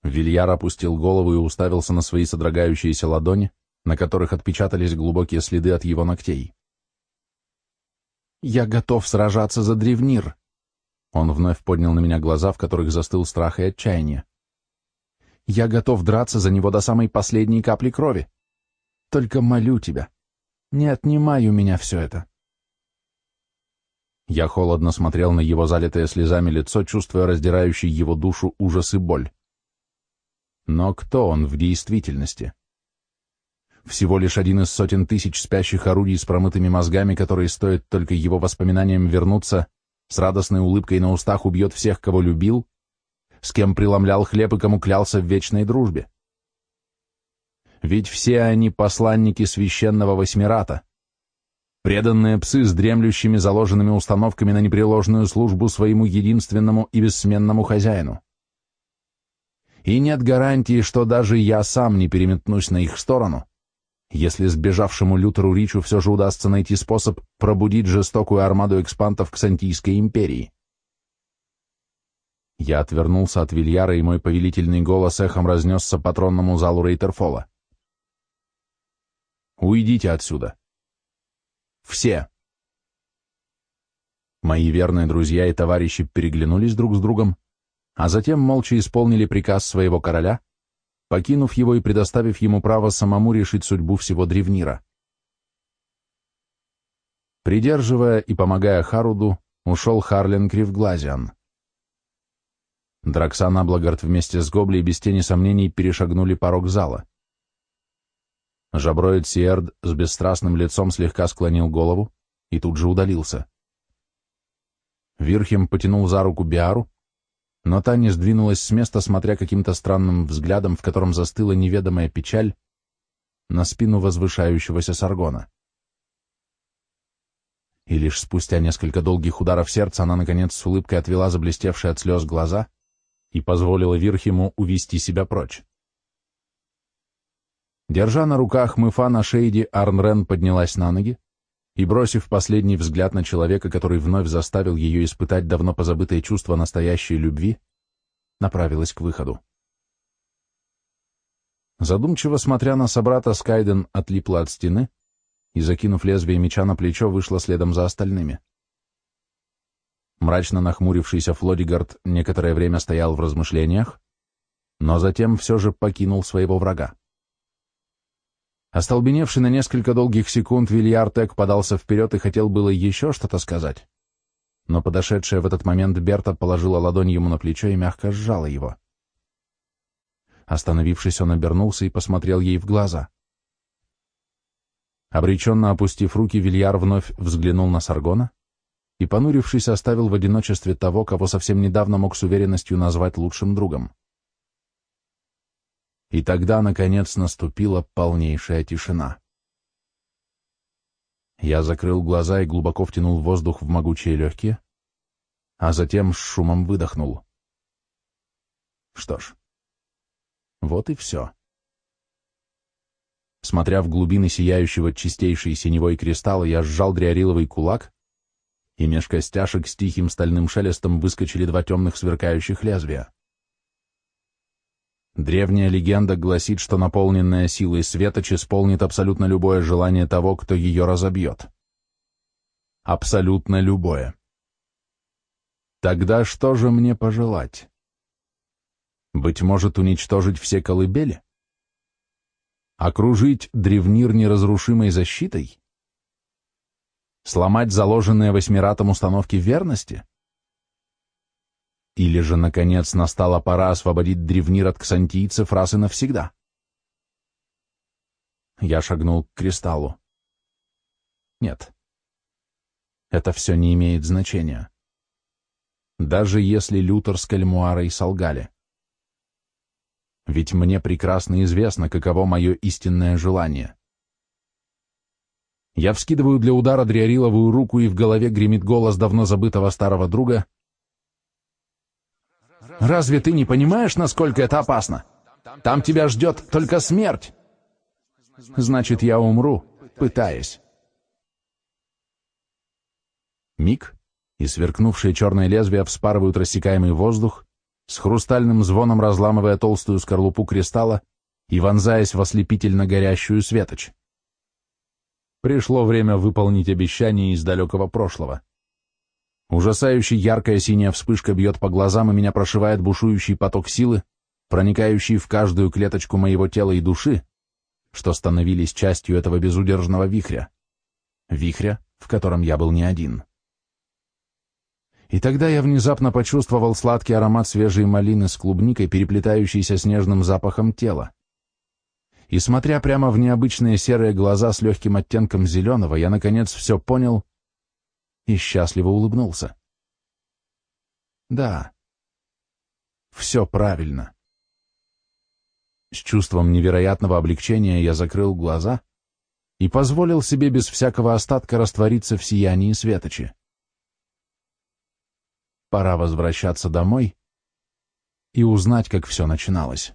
Вильяр опустил голову и уставился на свои содрогающиеся ладони, на которых отпечатались глубокие следы от его ногтей. «Я готов сражаться за Древнир. Он вновь поднял на меня глаза, в которых застыл страх и отчаяние. «Я готов драться за него до самой последней капли крови. Только молю тебя, не отнимай у меня все это». Я холодно смотрел на его залитое слезами лицо, чувствуя раздирающий его душу ужас и боль. Но кто он в действительности? Всего лишь один из сотен тысяч спящих орудий с промытыми мозгами, которые стоит только его воспоминаниям вернуться, с радостной улыбкой на устах убьет всех, кого любил, с кем преломлял хлеб и кому клялся в вечной дружбе. Ведь все они посланники священного восьмирата, преданные псы с дремлющими заложенными установками на непреложную службу своему единственному и бессменному хозяину. И нет гарантии, что даже я сам не переметнусь на их сторону, если сбежавшему Лютеру Ричу все же удастся найти способ пробудить жестокую армаду экспантов к Сантийской империи. Я отвернулся от Вильяра, и мой повелительный голос эхом разнесся по тронному залу Рейтерфола. «Уйдите отсюда!» «Все!» Мои верные друзья и товарищи переглянулись друг с другом, а затем молча исполнили приказ своего короля — покинув его и предоставив ему право самому решить судьбу всего Древнира. Придерживая и помогая Харуду, ушел Харлен Кривглазиан. Драксан Аблагард вместе с Гобли без тени сомнений перешагнули порог зала. Жаброид Сиэрд с бесстрастным лицом слегка склонил голову и тут же удалился. Вирхем потянул за руку Биару, но та не сдвинулась с места, смотря каким-то странным взглядом, в котором застыла неведомая печаль, на спину возвышающегося Саргона. И лишь спустя несколько долгих ударов сердца она, наконец, с улыбкой отвела заблестевшие от слез глаза и позволила Вирхиму увести себя прочь. Держа на руках мыфа на Шейди, Арнрен поднялась на ноги, и, бросив последний взгляд на человека, который вновь заставил ее испытать давно позабытое чувство настоящей любви, направилась к выходу. Задумчиво смотря на собрата, Скайден отлипла от стены и, закинув лезвие меча на плечо, вышла следом за остальными. Мрачно нахмурившийся Флодигард некоторое время стоял в размышлениях, но затем все же покинул своего врага. Остолбеневший на несколько долгих секунд, Вильяр Тек подался вперед и хотел было еще что-то сказать. Но подошедшая в этот момент Берта положила ладонь ему на плечо и мягко сжала его. Остановившись, он обернулся и посмотрел ей в глаза. Обреченно опустив руки, Вильяр вновь взглянул на Саргона и, понурившись, оставил в одиночестве того, кого совсем недавно мог с уверенностью назвать лучшим другом. И тогда, наконец, наступила полнейшая тишина. Я закрыл глаза и глубоко втянул воздух в могучие легкие, а затем с шумом выдохнул. Что ж, вот и все. Смотря в глубины сияющего чистейшей синевой кристалла, я сжал дриариловый кулак, и меж костяшек с тихим стальным шелестом выскочили два темных сверкающих лезвия. Древняя легенда гласит, что наполненная силой светоч исполнит абсолютно любое желание того, кто ее разобьет. Абсолютно любое. Тогда что же мне пожелать? Быть может, уничтожить все колыбели? Окружить древнир неразрушимой защитой? Сломать заложенные восьмиратом установки верности? Или же, наконец, настала пора освободить древнир от ксантийцев раз и навсегда? Я шагнул к кристаллу. Нет. Это все не имеет значения. Даже если Лютер с Кальмуарой солгали. Ведь мне прекрасно известно, каково мое истинное желание. Я вскидываю для удара дриариловую руку, и в голове гремит голос давно забытого старого друга — Разве ты не понимаешь, насколько это опасно? Там тебя ждет только смерть. Значит, я умру, пытаясь. Миг, и сверкнувшие черные лезвия вспарывают рассекаемый воздух, с хрустальным звоном разламывая толстую скорлупу кристалла и вонзаясь в ослепительно горящую светоч. Пришло время выполнить обещание из далекого прошлого. Ужасающе яркая синяя вспышка бьет по глазам, и меня прошивает бушующий поток силы, проникающий в каждую клеточку моего тела и души, что становились частью этого безудержного вихря. Вихря, в котором я был не один. И тогда я внезапно почувствовал сладкий аромат свежей малины с клубникой, переплетающийся с нежным запахом тела. И смотря прямо в необычные серые глаза с легким оттенком зеленого, я, наконец, все понял и счастливо улыбнулся. Да, все правильно. С чувством невероятного облегчения я закрыл глаза и позволил себе без всякого остатка раствориться в сиянии светочи. Пора возвращаться домой и узнать, как все начиналось.